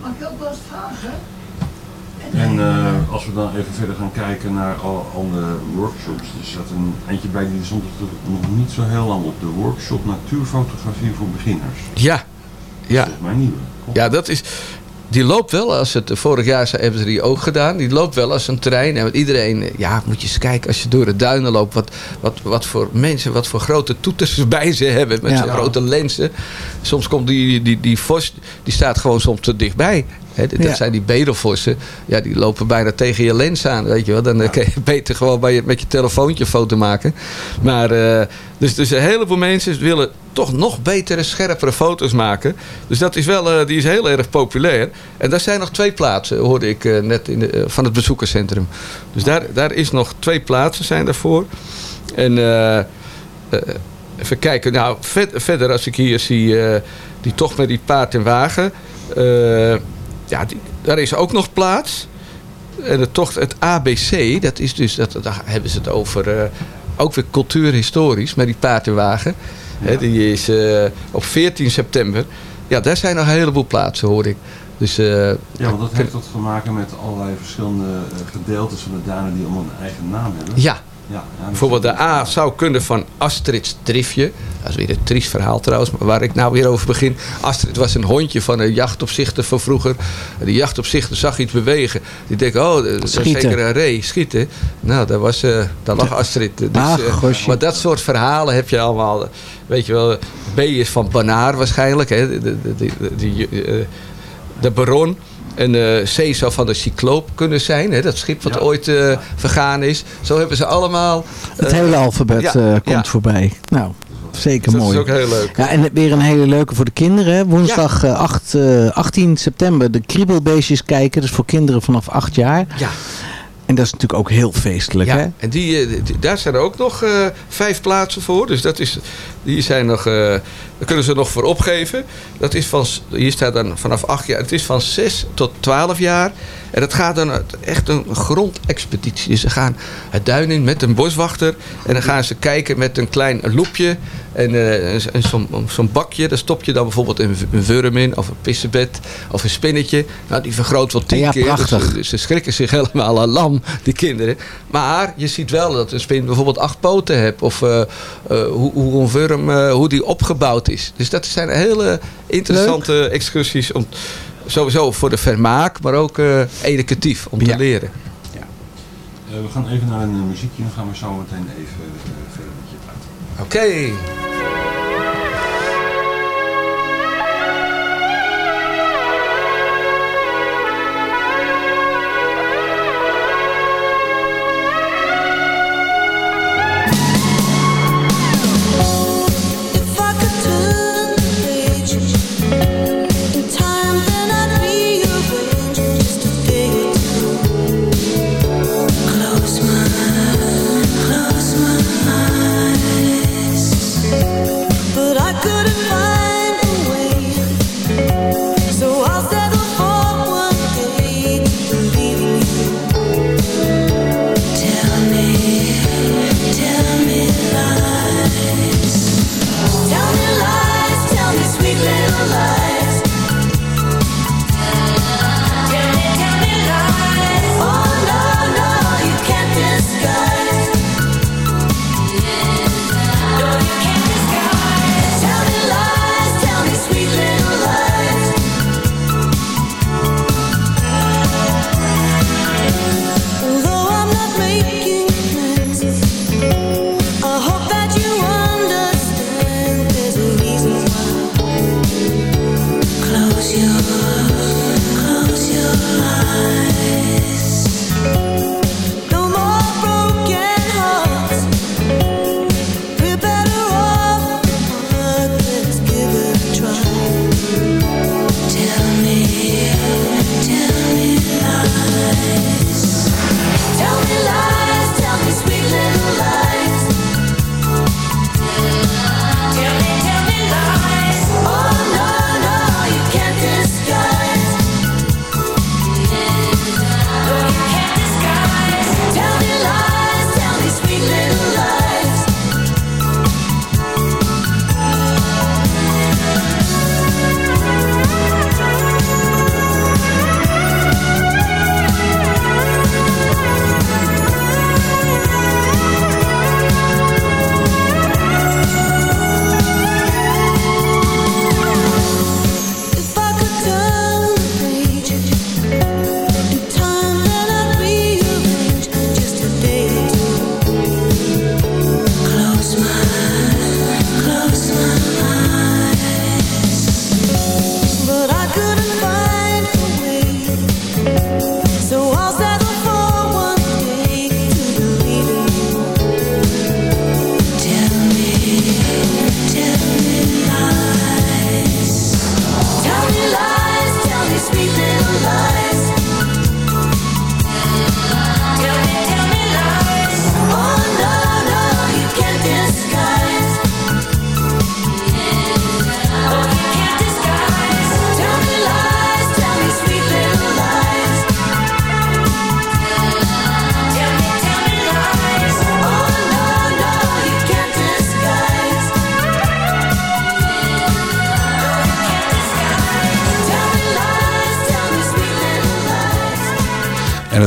Mag ik ook wel eens vragen? En eh, als we dan even verder gaan kijken naar al, al de workshops. Er zat een eentje bij die stond er nog niet zo heel lang op. De workshop natuurfotografie voor beginners. ja, ja. Volgens mij nieuw. Ja, dat is. Die loopt wel als het. Vorig jaar hebben ze die ook gedaan. Die loopt wel als een trein. En met iedereen. Ja, moet je eens kijken als je door de duinen loopt. Wat, wat, wat voor mensen, wat voor grote toeters bij ze hebben. Met Ja. zo'n grote lenzen. Soms komt die, die, die vos. Die staat gewoon soms te dichtbij. Hè, dat Ja. zijn die bedelvossen. Ja, die lopen bijna tegen je lens aan. Weet je wel. Dan eh, kun je beter gewoon bij je, met je telefoontje een foto maken. Maar. eh, dus, dus een heleboel mensen willen toch nog betere, scherpere foto's maken. Dus dat is wel, eh, die is heel erg populair. En daar zijn nog twee plaatsen, hoorde ik net in de, van het bezoekerscentrum. Dus daar, daar is nog twee plaatsen zijn daarvoor. En even kijken, nou verder als ik hier zie die tocht met die paard en wagen. Ja, die, daar is ook nog plaats. En de tocht, het ABC, dat is dus, dat, daar hebben ze het over, eh, ook weer cultuurhistorisch, met die paard en wagen. Hè, die is eh, op 14 september. ja, daar zijn nog een heleboel plaatsen, hoor ik. Dus, eh, Ja, want dat heeft tot te maken met allerlei verschillende gedeeltes van de duinen die allemaal een eigen naam hebben. Ja. Ja, Bijvoorbeeld de A zou kunnen van Astrid's Driftje. Dat is weer een triest verhaal trouwens, maar waar ik nou weer over begin. Astrid was een hondje van een jachtopzichter van vroeger. Die jachtopzichter zag iets bewegen. Die denkt, oh, dat zeker een ree, schieten. Nou, daar, was, eh, daar lag Astrid. Dus, Ach, eh, maar dat soort verhalen heb je allemaal. Weet je wel, B is van Banaar waarschijnlijk. Hè? De, de, de, de, die, eh, de baron. En eh, C zou van de cycloop kunnen zijn. Hè? Dat schip wat ooit eh, vergaan is. Zo hebben ze allemaal... Het eh, hele alfabet ja, komt ja. voorbij. Nou, zeker Dat mooi. is ook heel leuk. Ja, en weer een hele leuke voor de kinderen. Woensdag eh, 8, eh, 18 september de kriebelbeestjes kijken. Dus voor kinderen vanaf 8 jaar. Ja. En dat is natuurlijk ook heel feestelijk. Hè? Ja, en die, eh, die- daar zijn er ook nog eh, vijf plaatsen voor. Dus dat is, die zijn nog, eh, daar kunnen ze nog voor opgeven. Dat is van, hier staat dan vanaf acht jaar. Het is van 6 tot 12 jaar. En dat gaat dan echt een grondexpeditie. Dus ze gaan het duin in met een boswachter. En dan gaan ze kijken met een klein loepje. En, eh, en zo'n bakje. Daar stop je dan bijvoorbeeld een, een wurm in. Of een pissebed. Of een spinnetje. Nou, die vergroot wel tien Ja, keer. Dus, prachtig. dus ze schrikken zich helemaal aan lam, die kinderen. Maar je ziet wel dat een spin bijvoorbeeld acht poten heeft. Of eh, hoe, hoe een worm, eh, hoe die opgebouwd is. Dus dat zijn hele interessante excursies. Om, sowieso voor de vermaak, maar ook eh, educatief om te leren. Eh, we gaan even naar een muziekje en gaan we zo meteen even eh, verder met je praten. Oké.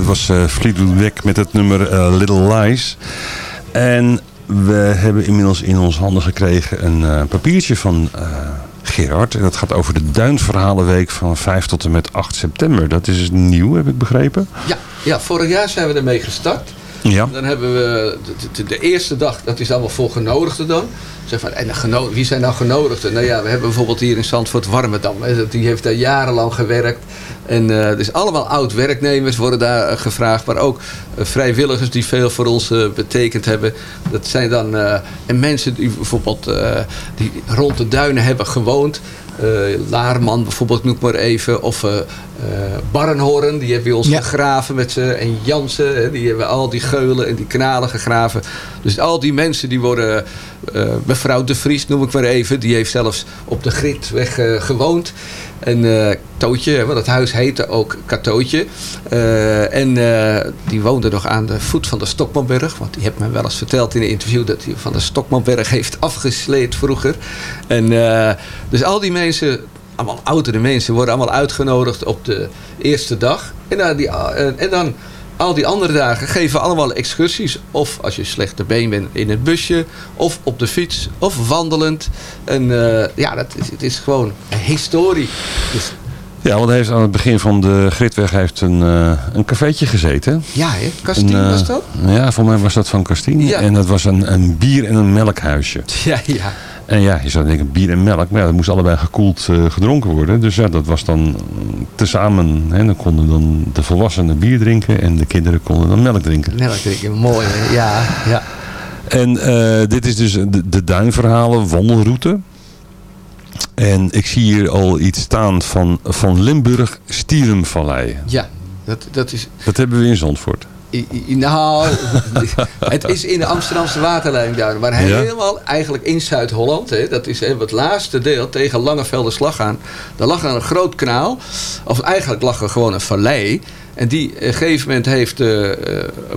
Was eh Fleetwood Mac met het nummer eh, Little Lies. En we hebben inmiddels in ons handen gekregen een eh, papiertje van eh, Gerard. En dat gaat over de Duinverhalenweek van 5 tot en met 8 september. Dat is nieuw, heb ik begrepen. Ja, ja, vorig jaar zijn we ermee gestart. Ja. Dan hebben we de, eerste dag, dat is allemaal voor genodigden dan. Zeg van, en wie zijn nou genodigden? Nou ja, we hebben bijvoorbeeld hier in Zandvoort Warmerdam. hè, Die heeft daar jarenlang gewerkt. En eh dus allemaal oud-werknemers worden daar eh, gevraagd. Maar ook eh, vrijwilligers die veel voor ons betekend hebben. Dat zijn dan en mensen die bijvoorbeeld die rond de duinen hebben gewoond. Eh, Laarman bijvoorbeeld, noem ik maar even. Of eh eh Barrenhoorn, die hebben bij ons Ja. gegraven met ze. En Jansen, hè, die hebben al die geulen en die kanalen gegraven. Dus al die mensen die worden... mevrouw De Vries, noem ik maar even. Die heeft zelfs op de Gritweg eh, gewoond. En eh Tootje, want het huis heette ook Katootje. Eh, en eh, die woonde nog aan de voet van de Stokmanberg. Want die heeft me wel eens verteld in een interview... dat hij van de Stokmanberg heeft afgesleed vroeger. En dus al die mensen allemaal oudere mensen worden allemaal uitgenodigd op de eerste dag. En die, en dan al die andere dagen geven we allemaal excursies. Of als je slechte been bent in het busje. Of op de fiets. Of wandelend. En eh, ja, dat is, het is gewoon een historie. Dus, Ja, want hij heeft aan het begin van de Gritweg heeft een, eh, een cafeetje gezeten. ja, hè? Kastien Een, eh, was dat? Ja, voor mij was dat van Kastien. Ja. En dat was een, een bier- en een melkhuisje. Ja, ja. En ja, je zou denken bier en melk. Maar ja, dat moest allebei gekoeld eh, gedronken worden. Dus ja, dat was dan tezamen. Hè, dan konden dan de volwassenen bier drinken. En de kinderen konden dan melk drinken. Melk drinken, mooi. Hè? Ja, ja. En eh, dit is dus de, de Duinverhalen wandelroute. En ik zie hier al iets staan van, van Limburg Stierenvallei. ja dat, dat is... Dat hebben we in Zandvoort. I- I- Nou, het is in de Amsterdamse waterleidingduinen. Maar Ja. helemaal eigenlijk in Zuid-Holland. hè, Dat is het laatste deel tegen Langevelde slag aan. Daar lag een groot kanaal. Of eigenlijk lag er gewoon een vallei. En die op een gegeven moment heeft de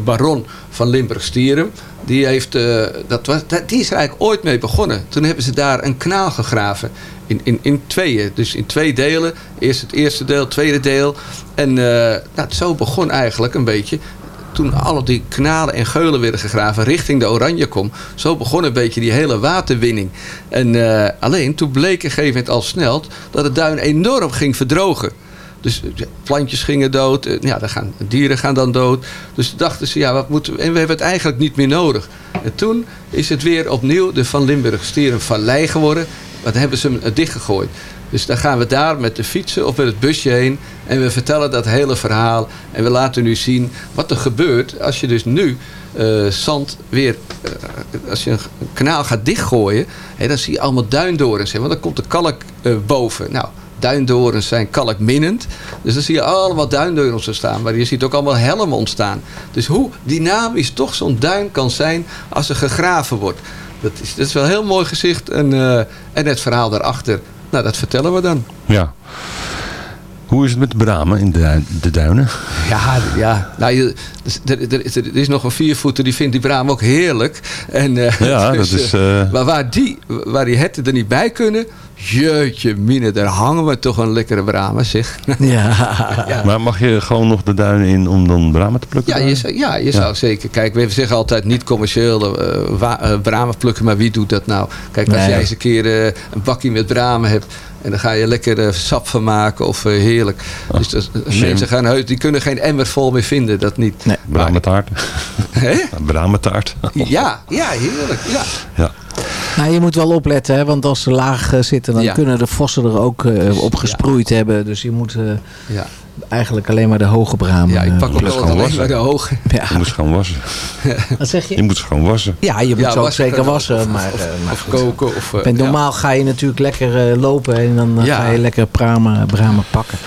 baron van Limburg-Stieren... Die, heeft, eh, dat was, dat- die is er eigenlijk ooit mee begonnen. Toen hebben ze daar een kanaal gegraven. In, in, in tweeën. Dus in twee delen. Eerst het eerste deel, het tweede deel. En eh, nou, zo begon eigenlijk een beetje toen alle die kanalen en geulen werden gegraven richting de Oranjekom. Zo begon een beetje die hele waterwinning. En eh, alleen toen bleek op een gegeven al snel dat het duin enorm ging verdrogen. Dus eh, plantjes gingen dood, eh, ja, dan gaan, dieren gaan dan dood. Dus dachten ze, ja, wat moeten we... En we hebben het eigenlijk niet meer nodig. En toen is het weer opnieuw de Van Limburg Stieren Vallei geworden. Wat hebben ze hem dichtgegooid. Dus dan gaan we daar met de fietsen of met het busje heen. En we vertellen dat hele verhaal. En we laten nu zien wat er gebeurt als je dus nu eh, zand weer... eh, als je een kanaal gaat dichtgooien. Dan zie je allemaal duindorens. Hè, want dan komt de kalk eh, boven. Nou, duindorens zijn kalkminnend. Dus dan zie je allemaal duindorens staan. Maar je ziet ook allemaal helmen ontstaan. Dus hoe dynamisch toch zo'n duin kan zijn als er gegraven wordt. Dat is, dat is wel een heel mooi gezicht. En, en het verhaal daarachter, nou dat vertellen we dan. Ja. Hoe is het met de bramen in de, de duinen? Ja, ja. Nou, je, er, er, er- er is nog een viervoeter die vindt die braam ook heerlijk. En, eh, Ja, dus, dat is, eh, eh, Maar waar die, waar die herten er niet bij kunnen... Jeetje, mine, daar hangen we toch een lekkere bramen, zeg. Ja. Ja. Maar mag je gewoon nog de duinen in om dan bramen te plukken? Ja, je, zou- ja, je zou zeker. Kijk, we zeggen altijd niet commercieel eh, bramen plukken, maar wie doet dat nou? Kijk, als Nee. jij eens een keer een bakje met bramen hebt en dan ga je lekker eh, sap van maken of eh, heerlijk. dus dat, mensen gaan heus, die kunnen geen emmer vol meer vinden, dat niet. Nee. Bramentaart. Hè? Bramentaart. Ja, ja, heerlijk. Ja. Ja. Nou, je moet wel opletten, hè, want als ze laag eh, zitten, dan Ja. kunnen de vossen er ook eh, op gesproeid hebben. Dus je moet eh, Ja. Eigenlijk alleen maar de hoge bramen ja, ik pak eh, ook plus wel gewoon alleen wassen. maar de hoge. Ja. Je moet ze gewoon wassen. Wat zeg je? Je moet ze gewoon wassen. Ja, je moet Ja, ze ook wassen zeker wassen. of- maar, of- eh, maar Of koken. Of, eh, ja. normaal ga je natuurlijk lekker eh, lopen en dan Ja. ga je lekker bramen, bramen pakken.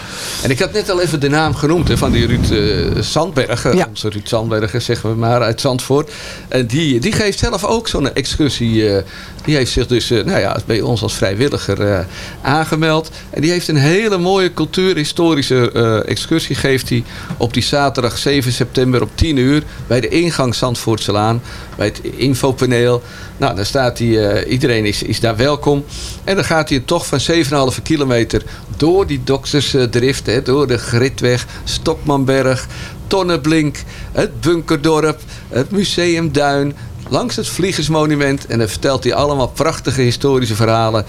En ik had net al even de naam genoemd hè, van die Ruud eh, Sandbergen. Ja. Onze Ruud Sandbergen, zeggen we maar, uit Zandvoort. En die, die geeft zelf ook zo'n excursie. eh, die heeft zich dus eh, nou ja, bij ons als vrijwilliger eh, aangemeld. En die heeft een hele mooie cultuurhistorische eh, excursie. Geeft hij op die zaterdag 7 september om 10 uur. Bij de ingang Zandvoortselaan. Bij het infopaneel. Nou, dan staat hij, iedereen is, is daar welkom. En dan gaat hij een tocht van 7,5 kilometer door die Dokters eh, drift hè, door de Gritweg, Stokmanberg, Tonneblink, het Bunkerdorp, het Museumduin, langs het Vliegersmonument. En dan vertelt hij allemaal prachtige historische verhalen.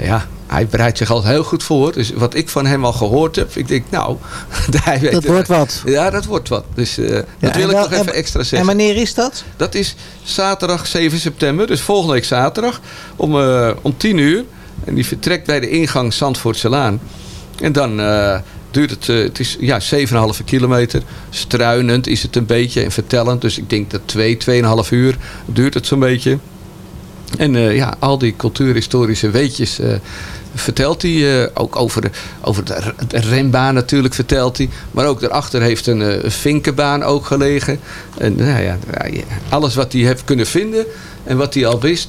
Ja, hij bereidt zich altijd heel goed voor. Dus wat ik van hem al gehoord heb, ik denk, nou, hij weet Dat wordt wat. Ja, dat wordt wat. Dus eh, Ja, dat en wil ik nog even en- extra En zeggen. wanneer is dat? Dat is zaterdag 7 september, dus volgende week zaterdag om, eh, om 10 uur. En die vertrekt bij de ingang Zandvoortse Laan. En dan eh, duurt het, eh, het is ja, 7,5 kilometer. Struinend is het een beetje en vertellend. Dus ik denk dat 2, 2,5 uur duurt het zo'n beetje. En eh, ja, al die cultuurhistorische weetjes eh, vertelt hij. ook over, de, over de, de rembaan natuurlijk vertelt hij. Maar ook daarachter heeft een vinkenbaan ook gelegen. En nou ja, alles wat hij heeft kunnen vinden en wat hij al wist,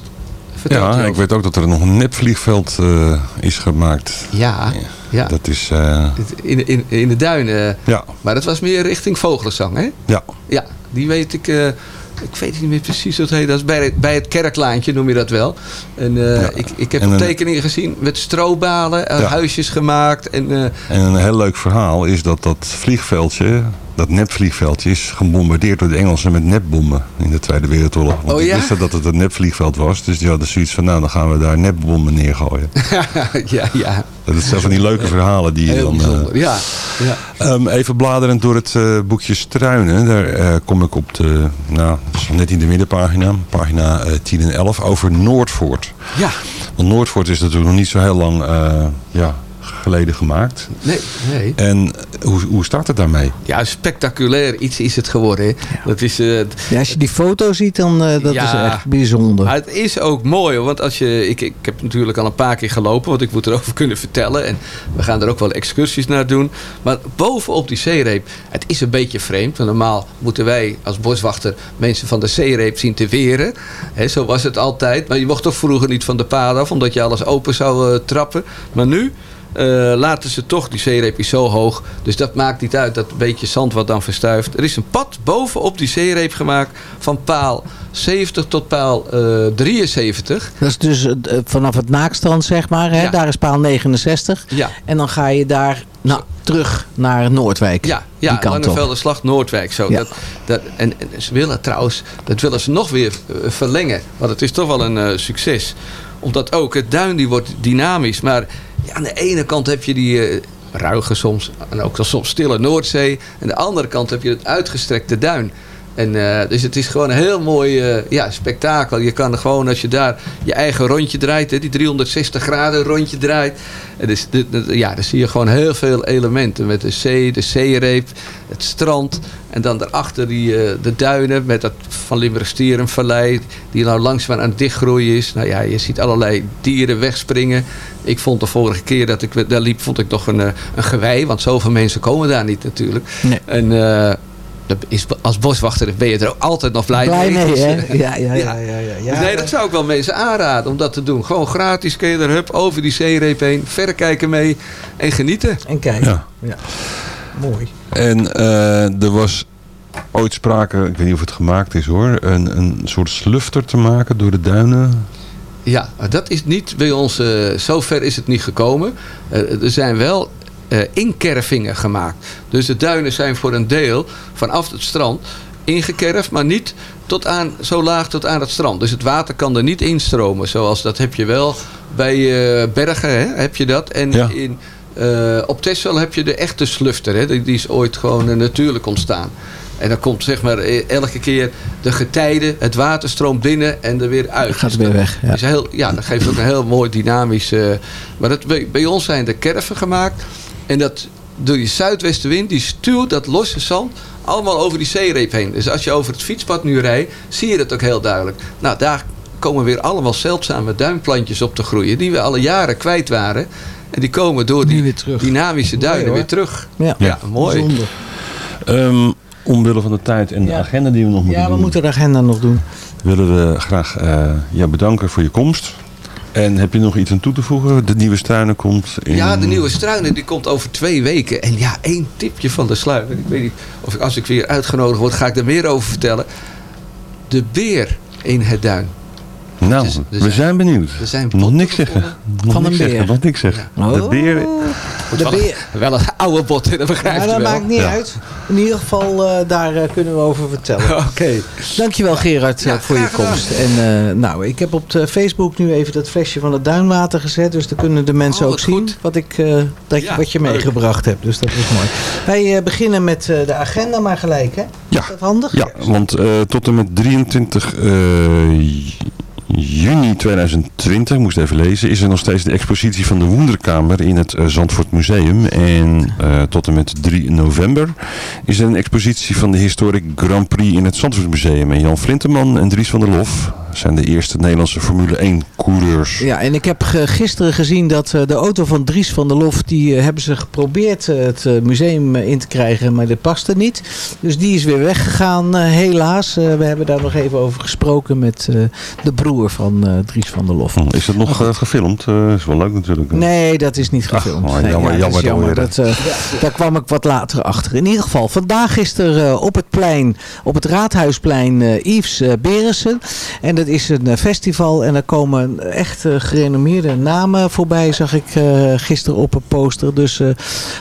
Ja, ik weet ook dat er nog een nepvliegveld eh, is gemaakt. Ja, ja. Dat is... eh, In, in, in de duinen. Ja. Maar dat was meer richting Vogelenzang, hè? ja. Ja, die weet ik. eh, ik weet niet meer precies wat het heet. Dat is bij, het- bij het kerklaantje, noem je dat wel. En eh, Ja. ik, ik heb En een- tekeningen gezien met strobalen, eh, Ja. huisjes gemaakt. En, eh, En een heel leuk verhaal is dat dat vliegveldje, dat nepvliegveldje, is gebombardeerd door de Engelsen met nepbommen in de Tweede Wereldoorlog. Want Oh die ja? wisten dat het een nepvliegveld was, dus die hadden zoiets van, nou dan gaan we daar nepbommen neergooien. ja, ja. Dat zijn van die leuke verhalen die je Heel dan... eh. Ja, ja. Ehm, even bladerend door het eh, boekje Struinen. Daar eh, kom ik op de, nou, net in de middenpagina, pagina eh, 10 en 11, over Noordvoort. Ja. Want Noordvoort is natuurlijk nog niet zo heel lang ja, geleden gemaakt. Nee, nee. En hoe, hoe staat het daarmee? Ja, spectaculair iets is het geworden. hè. Dat is, eh, Ja, als je die foto ziet, dan uh, dat Ja. is echt bijzonder. Maar het is ook mooi, hoor, want als je, ik, ik heb natuurlijk al een paar keer gelopen, want ik moet erover kunnen vertellen. En we gaan er ook wel excursies naar doen. Maar bovenop die zeereep, het is een beetje vreemd. Want normaal moeten wij als boswachter mensen van de zeereep zien te weren. Hè, zo was het altijd. Maar je mocht toch vroeger niet van de paad af, omdat je alles open zou eh, trappen. Maar nu laten ze toch, die zeereep is zo hoog. Dus dat maakt niet uit, dat beetje zand wat dan verstuift. Er is een pad bovenop die zeereep gemaakt van paal 70 tot paal eh, 73. Dat is dus eh, vanaf het naakstrand, zeg maar. Hè? Ja. Daar is paal 69. Ja. En dan ga je daar nou, terug naar Noordwijk. Ja, ja. Langevelde Slag Noordwijk. Zo. Ja. Dat, dat, en, en ze willen trouwens, dat willen ze nog weer eh, verlengen. Want het is toch wel een eh, succes. Omdat ook het duin die wordt dynamisch. Maar aan de ene kant heb je die eh, ruige soms. En ook soms stille Noordzee. Aan de andere kant heb je het uitgestrekte duin. En, eh, dus het is gewoon een heel mooi eh, ja, spektakel. Je kan gewoon als je daar je eigen rondje draait, hè, die 360 graden rondje draait. En dus, ja, dan zie je gewoon heel veel elementen. Met de zee, de zeereep, het strand. En dan daarachter die, eh, de duinen met dat Van Limburgstierenvallei. Die nou langzaam aan het dichtgroeien is. Nou ja, je ziet allerlei dieren wegspringen. Ik vond de vorige keer dat ik daar liep, vond ik nog een, een gewei. Want zoveel mensen komen daar niet natuurlijk. Nee. En is, als boswachter ben je er ook altijd nog blij, Blij mee, hè? Ja, ja, ja. ja, ja, ja. dus nee, dat zou ik wel mensen aanraden om dat te doen. Gewoon gratis kun je er hup, over die zeereep heen, verrekijken mee en genieten. En kijk. Ja. Ja. Mooi. En eh, er was ooit sprake, ik weet niet of het gemaakt is hoor, een, een soort slufter te maken door de duinen. Ja, dat is niet bij ons, eh zover is het niet gekomen. Eh, er zijn wel eh, inkervingen gemaakt. Dus de duinen zijn voor een deel vanaf het strand ingekerfd, maar niet tot aan, zo laag tot aan het strand. Dus het water kan er niet instromen, zoals dat heb je wel bij eh, Bergen, hè, heb je dat. En Ja. in, eh, op Texel heb je de echte slufter, hè, die, die is ooit gewoon natuurlijk ontstaan. En dan komt zeg maar elke keer de getijden, het water stroomt binnen en er weer uit. Dan gaat Dus het weer weg, ja. is heel, ja, dat geeft ook een heel mooi dynamisch. maar dat, bij, bij ons zijn de kerven gemaakt. En dat door die zuidwestenwind, die stuwt dat losse zand allemaal over die zeereep heen. Dus als je over het fietspad nu rijdt, zie je dat ook heel duidelijk. Nou, daar komen weer allemaal zeldzame duinplantjes op te groeien. Die we alle jaren kwijt waren. En die komen door die weer terug. dynamische duinen weer terug. Ja, Ja, mooi. Ehm, omwille van de tijd en de Ja. agenda die we nog moeten Ja, we doen, moeten de agenda nog doen. willen we graag eh ja, bedanken voor je komst. En heb je nog iets aan toe te voegen? De nieuwe struinen komt in... Ja, de nieuwe struinen die komt over twee weken. En ja, één tipje van de sluier. Ik weet niet of ik, als ik weer uitgenodigd word, ga ik er meer over vertellen. De beer in het duin. Nou, Dus- dus we er- zijn benieuwd. er zijn nog niks zeggen. Nog Van niks een beer. zeggen. Nog niks zeggen. De Oh. beer... De wel, beer. wel een oude bot, dat begrijp Ja, je dat wel. maakt niet Ja. uit. In ieder geval, eh, daar eh, kunnen we over vertellen. Oké. Dankjewel Gerard eh, Ja, voor je komst. En eh, nou, ik heb op de Facebook nu even dat flesje van het duinwater gezet. Dus dan kunnen de mensen Oh, ook wat zien goed. wat, ik, eh, dat je, Ja, wat je leuk. meegebracht hebt. Dus dat is mooi. Wij eh, beginnen met eh, de agenda maar gelijk, hè? Ja. Is dat handig? Ja, want eh, tot en met 23 eh, juni 2020, moest even lezen, is er nog steeds de expositie van de Wonderkamer in het eh, Zandvoort Museum. En eh, tot en met 3 november is er een expositie van de Historic Grand Prix in het Zandvoort Museum. En Jan Flinteman en Dries van der Lof zijn de eerste Nederlandse Formule 1 coureurs. Ja, en ik heb gisteren gezien dat eh, de auto van Dries van der Lof, die hebben ze geprobeerd het museum in te krijgen, maar dat paste niet. Dus die is weer weggegaan, helaas. We hebben daar nog even over gesproken met de broer van eh, Dries van der Lof. Hm, Is dat nog eh, gefilmd? Eh, is wel leuk natuurlijk. Nee, dat is niet gefilmd. Ach, Nee, jammer, ja, dat is jammer Dat, eh, daar kwam ik wat later achter. In ieder geval, vandaag is er op het plein, op het Raadhuisplein, Yves Berensen. En dat is een festival en er komen echt gerenommeerde namen voorbij, zag ik gisteren op een poster. Dus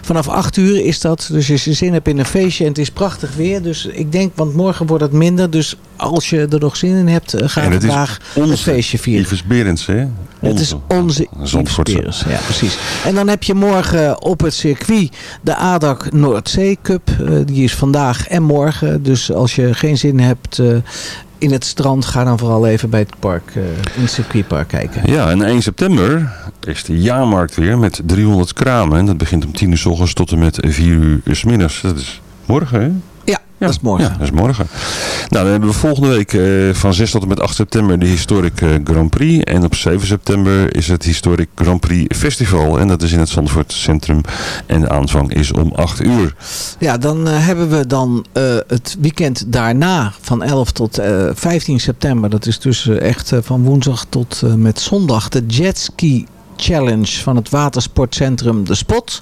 vanaf 8 uur is dat. Dus als je zin hebt in een feestje en het is prachtig weer. Dus ik denk, want morgen wordt het minder. Dus als je er nog zin in hebt, eh, ga En vandaag onze feestje vieren. Yves Berends, hè? Het is onze. Yves Ja, precies. En dan heb je morgen op het circuit de ADAC Noordzee Cup. Eh, die is vandaag en morgen. Dus als je geen zin hebt eh, in het strand, ga dan vooral even bij het park, in het circuitpark kijken. Ja, en 1 september is de jaarmarkt weer met 300 kramen. En dat begint om 10 uur s ochtends tot en met 4 uur s middags. Dat is morgen, hè? Ja, dat is morgen. Ja, dat is morgen. Nou, dan hebben we volgende week eh, van 6 tot en met 8 september de Historic eh, Grand Prix. En op 7 september is het Historic Grand Prix Festival. En dat is in het Zandvoort Centrum. En de aanvang is om 8 uur. Ja, dan eh, hebben we dan het weekend daarna van 11 tot eh, 15 september. Dat is dus echt van woensdag tot met zondag de jetski challenge van het watersportcentrum De Spot.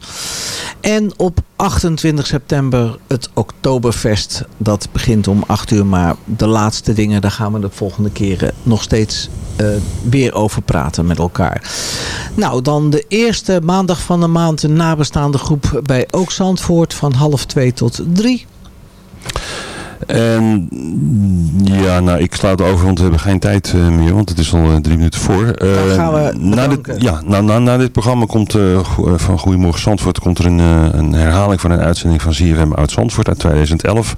En op 28 september het Oktoberfest. Dat begint om 8 uur, maar de laatste dingen, daar gaan we de volgende keren nog steeds eh, weer over praten met elkaar. Nou, dan de eerste maandag van de maand een nabestaande groep bij Ook Zandvoort van half 2 tot 3. En ja, nou, ik sla het over, want we hebben geen tijd eh, meer, want het is al eh, drie minuten voor. Eh, Dan gaan we na dit, ja, na, na, na dit programma komt eh, van Goedemorgen Zandvoort komt er een, een herhaling van een uitzending van ZFM uit Zandvoort uit 2011.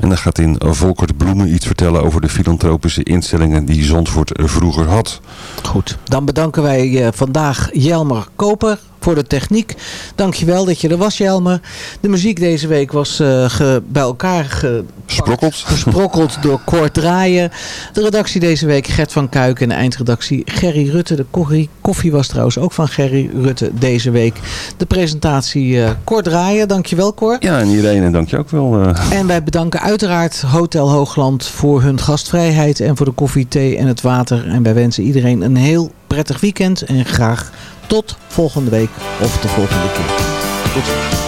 En dan gaat in Volkert Bloemen iets vertellen over de filantropische instellingen die Zandvoort vroeger had. Goed, dan bedanken wij eh, vandaag Jelmer Koper voor de techniek. Dankjewel dat je er was, Jelmer. De muziek deze week was eh, ge- bij elkaar ge- Sprokkeld. gesprokkeld door Kort Draaien. De redactie deze week Gert van Kuik en de eindredactie Gerry Rutte. De koffie, koffie was trouwens ook van Gerry Rutte deze week. De presentatie eh Kort Draaien. Dankjewel, Cor. Ja, en iedereen, en dank je ook wel. eh. En wij bedanken uiteraard Hotel Hoogland voor hun gastvrijheid en voor de koffie, thee en het water. En wij wensen iedereen een heel prettig weekend en graag tot volgende week of de volgende keer. Tot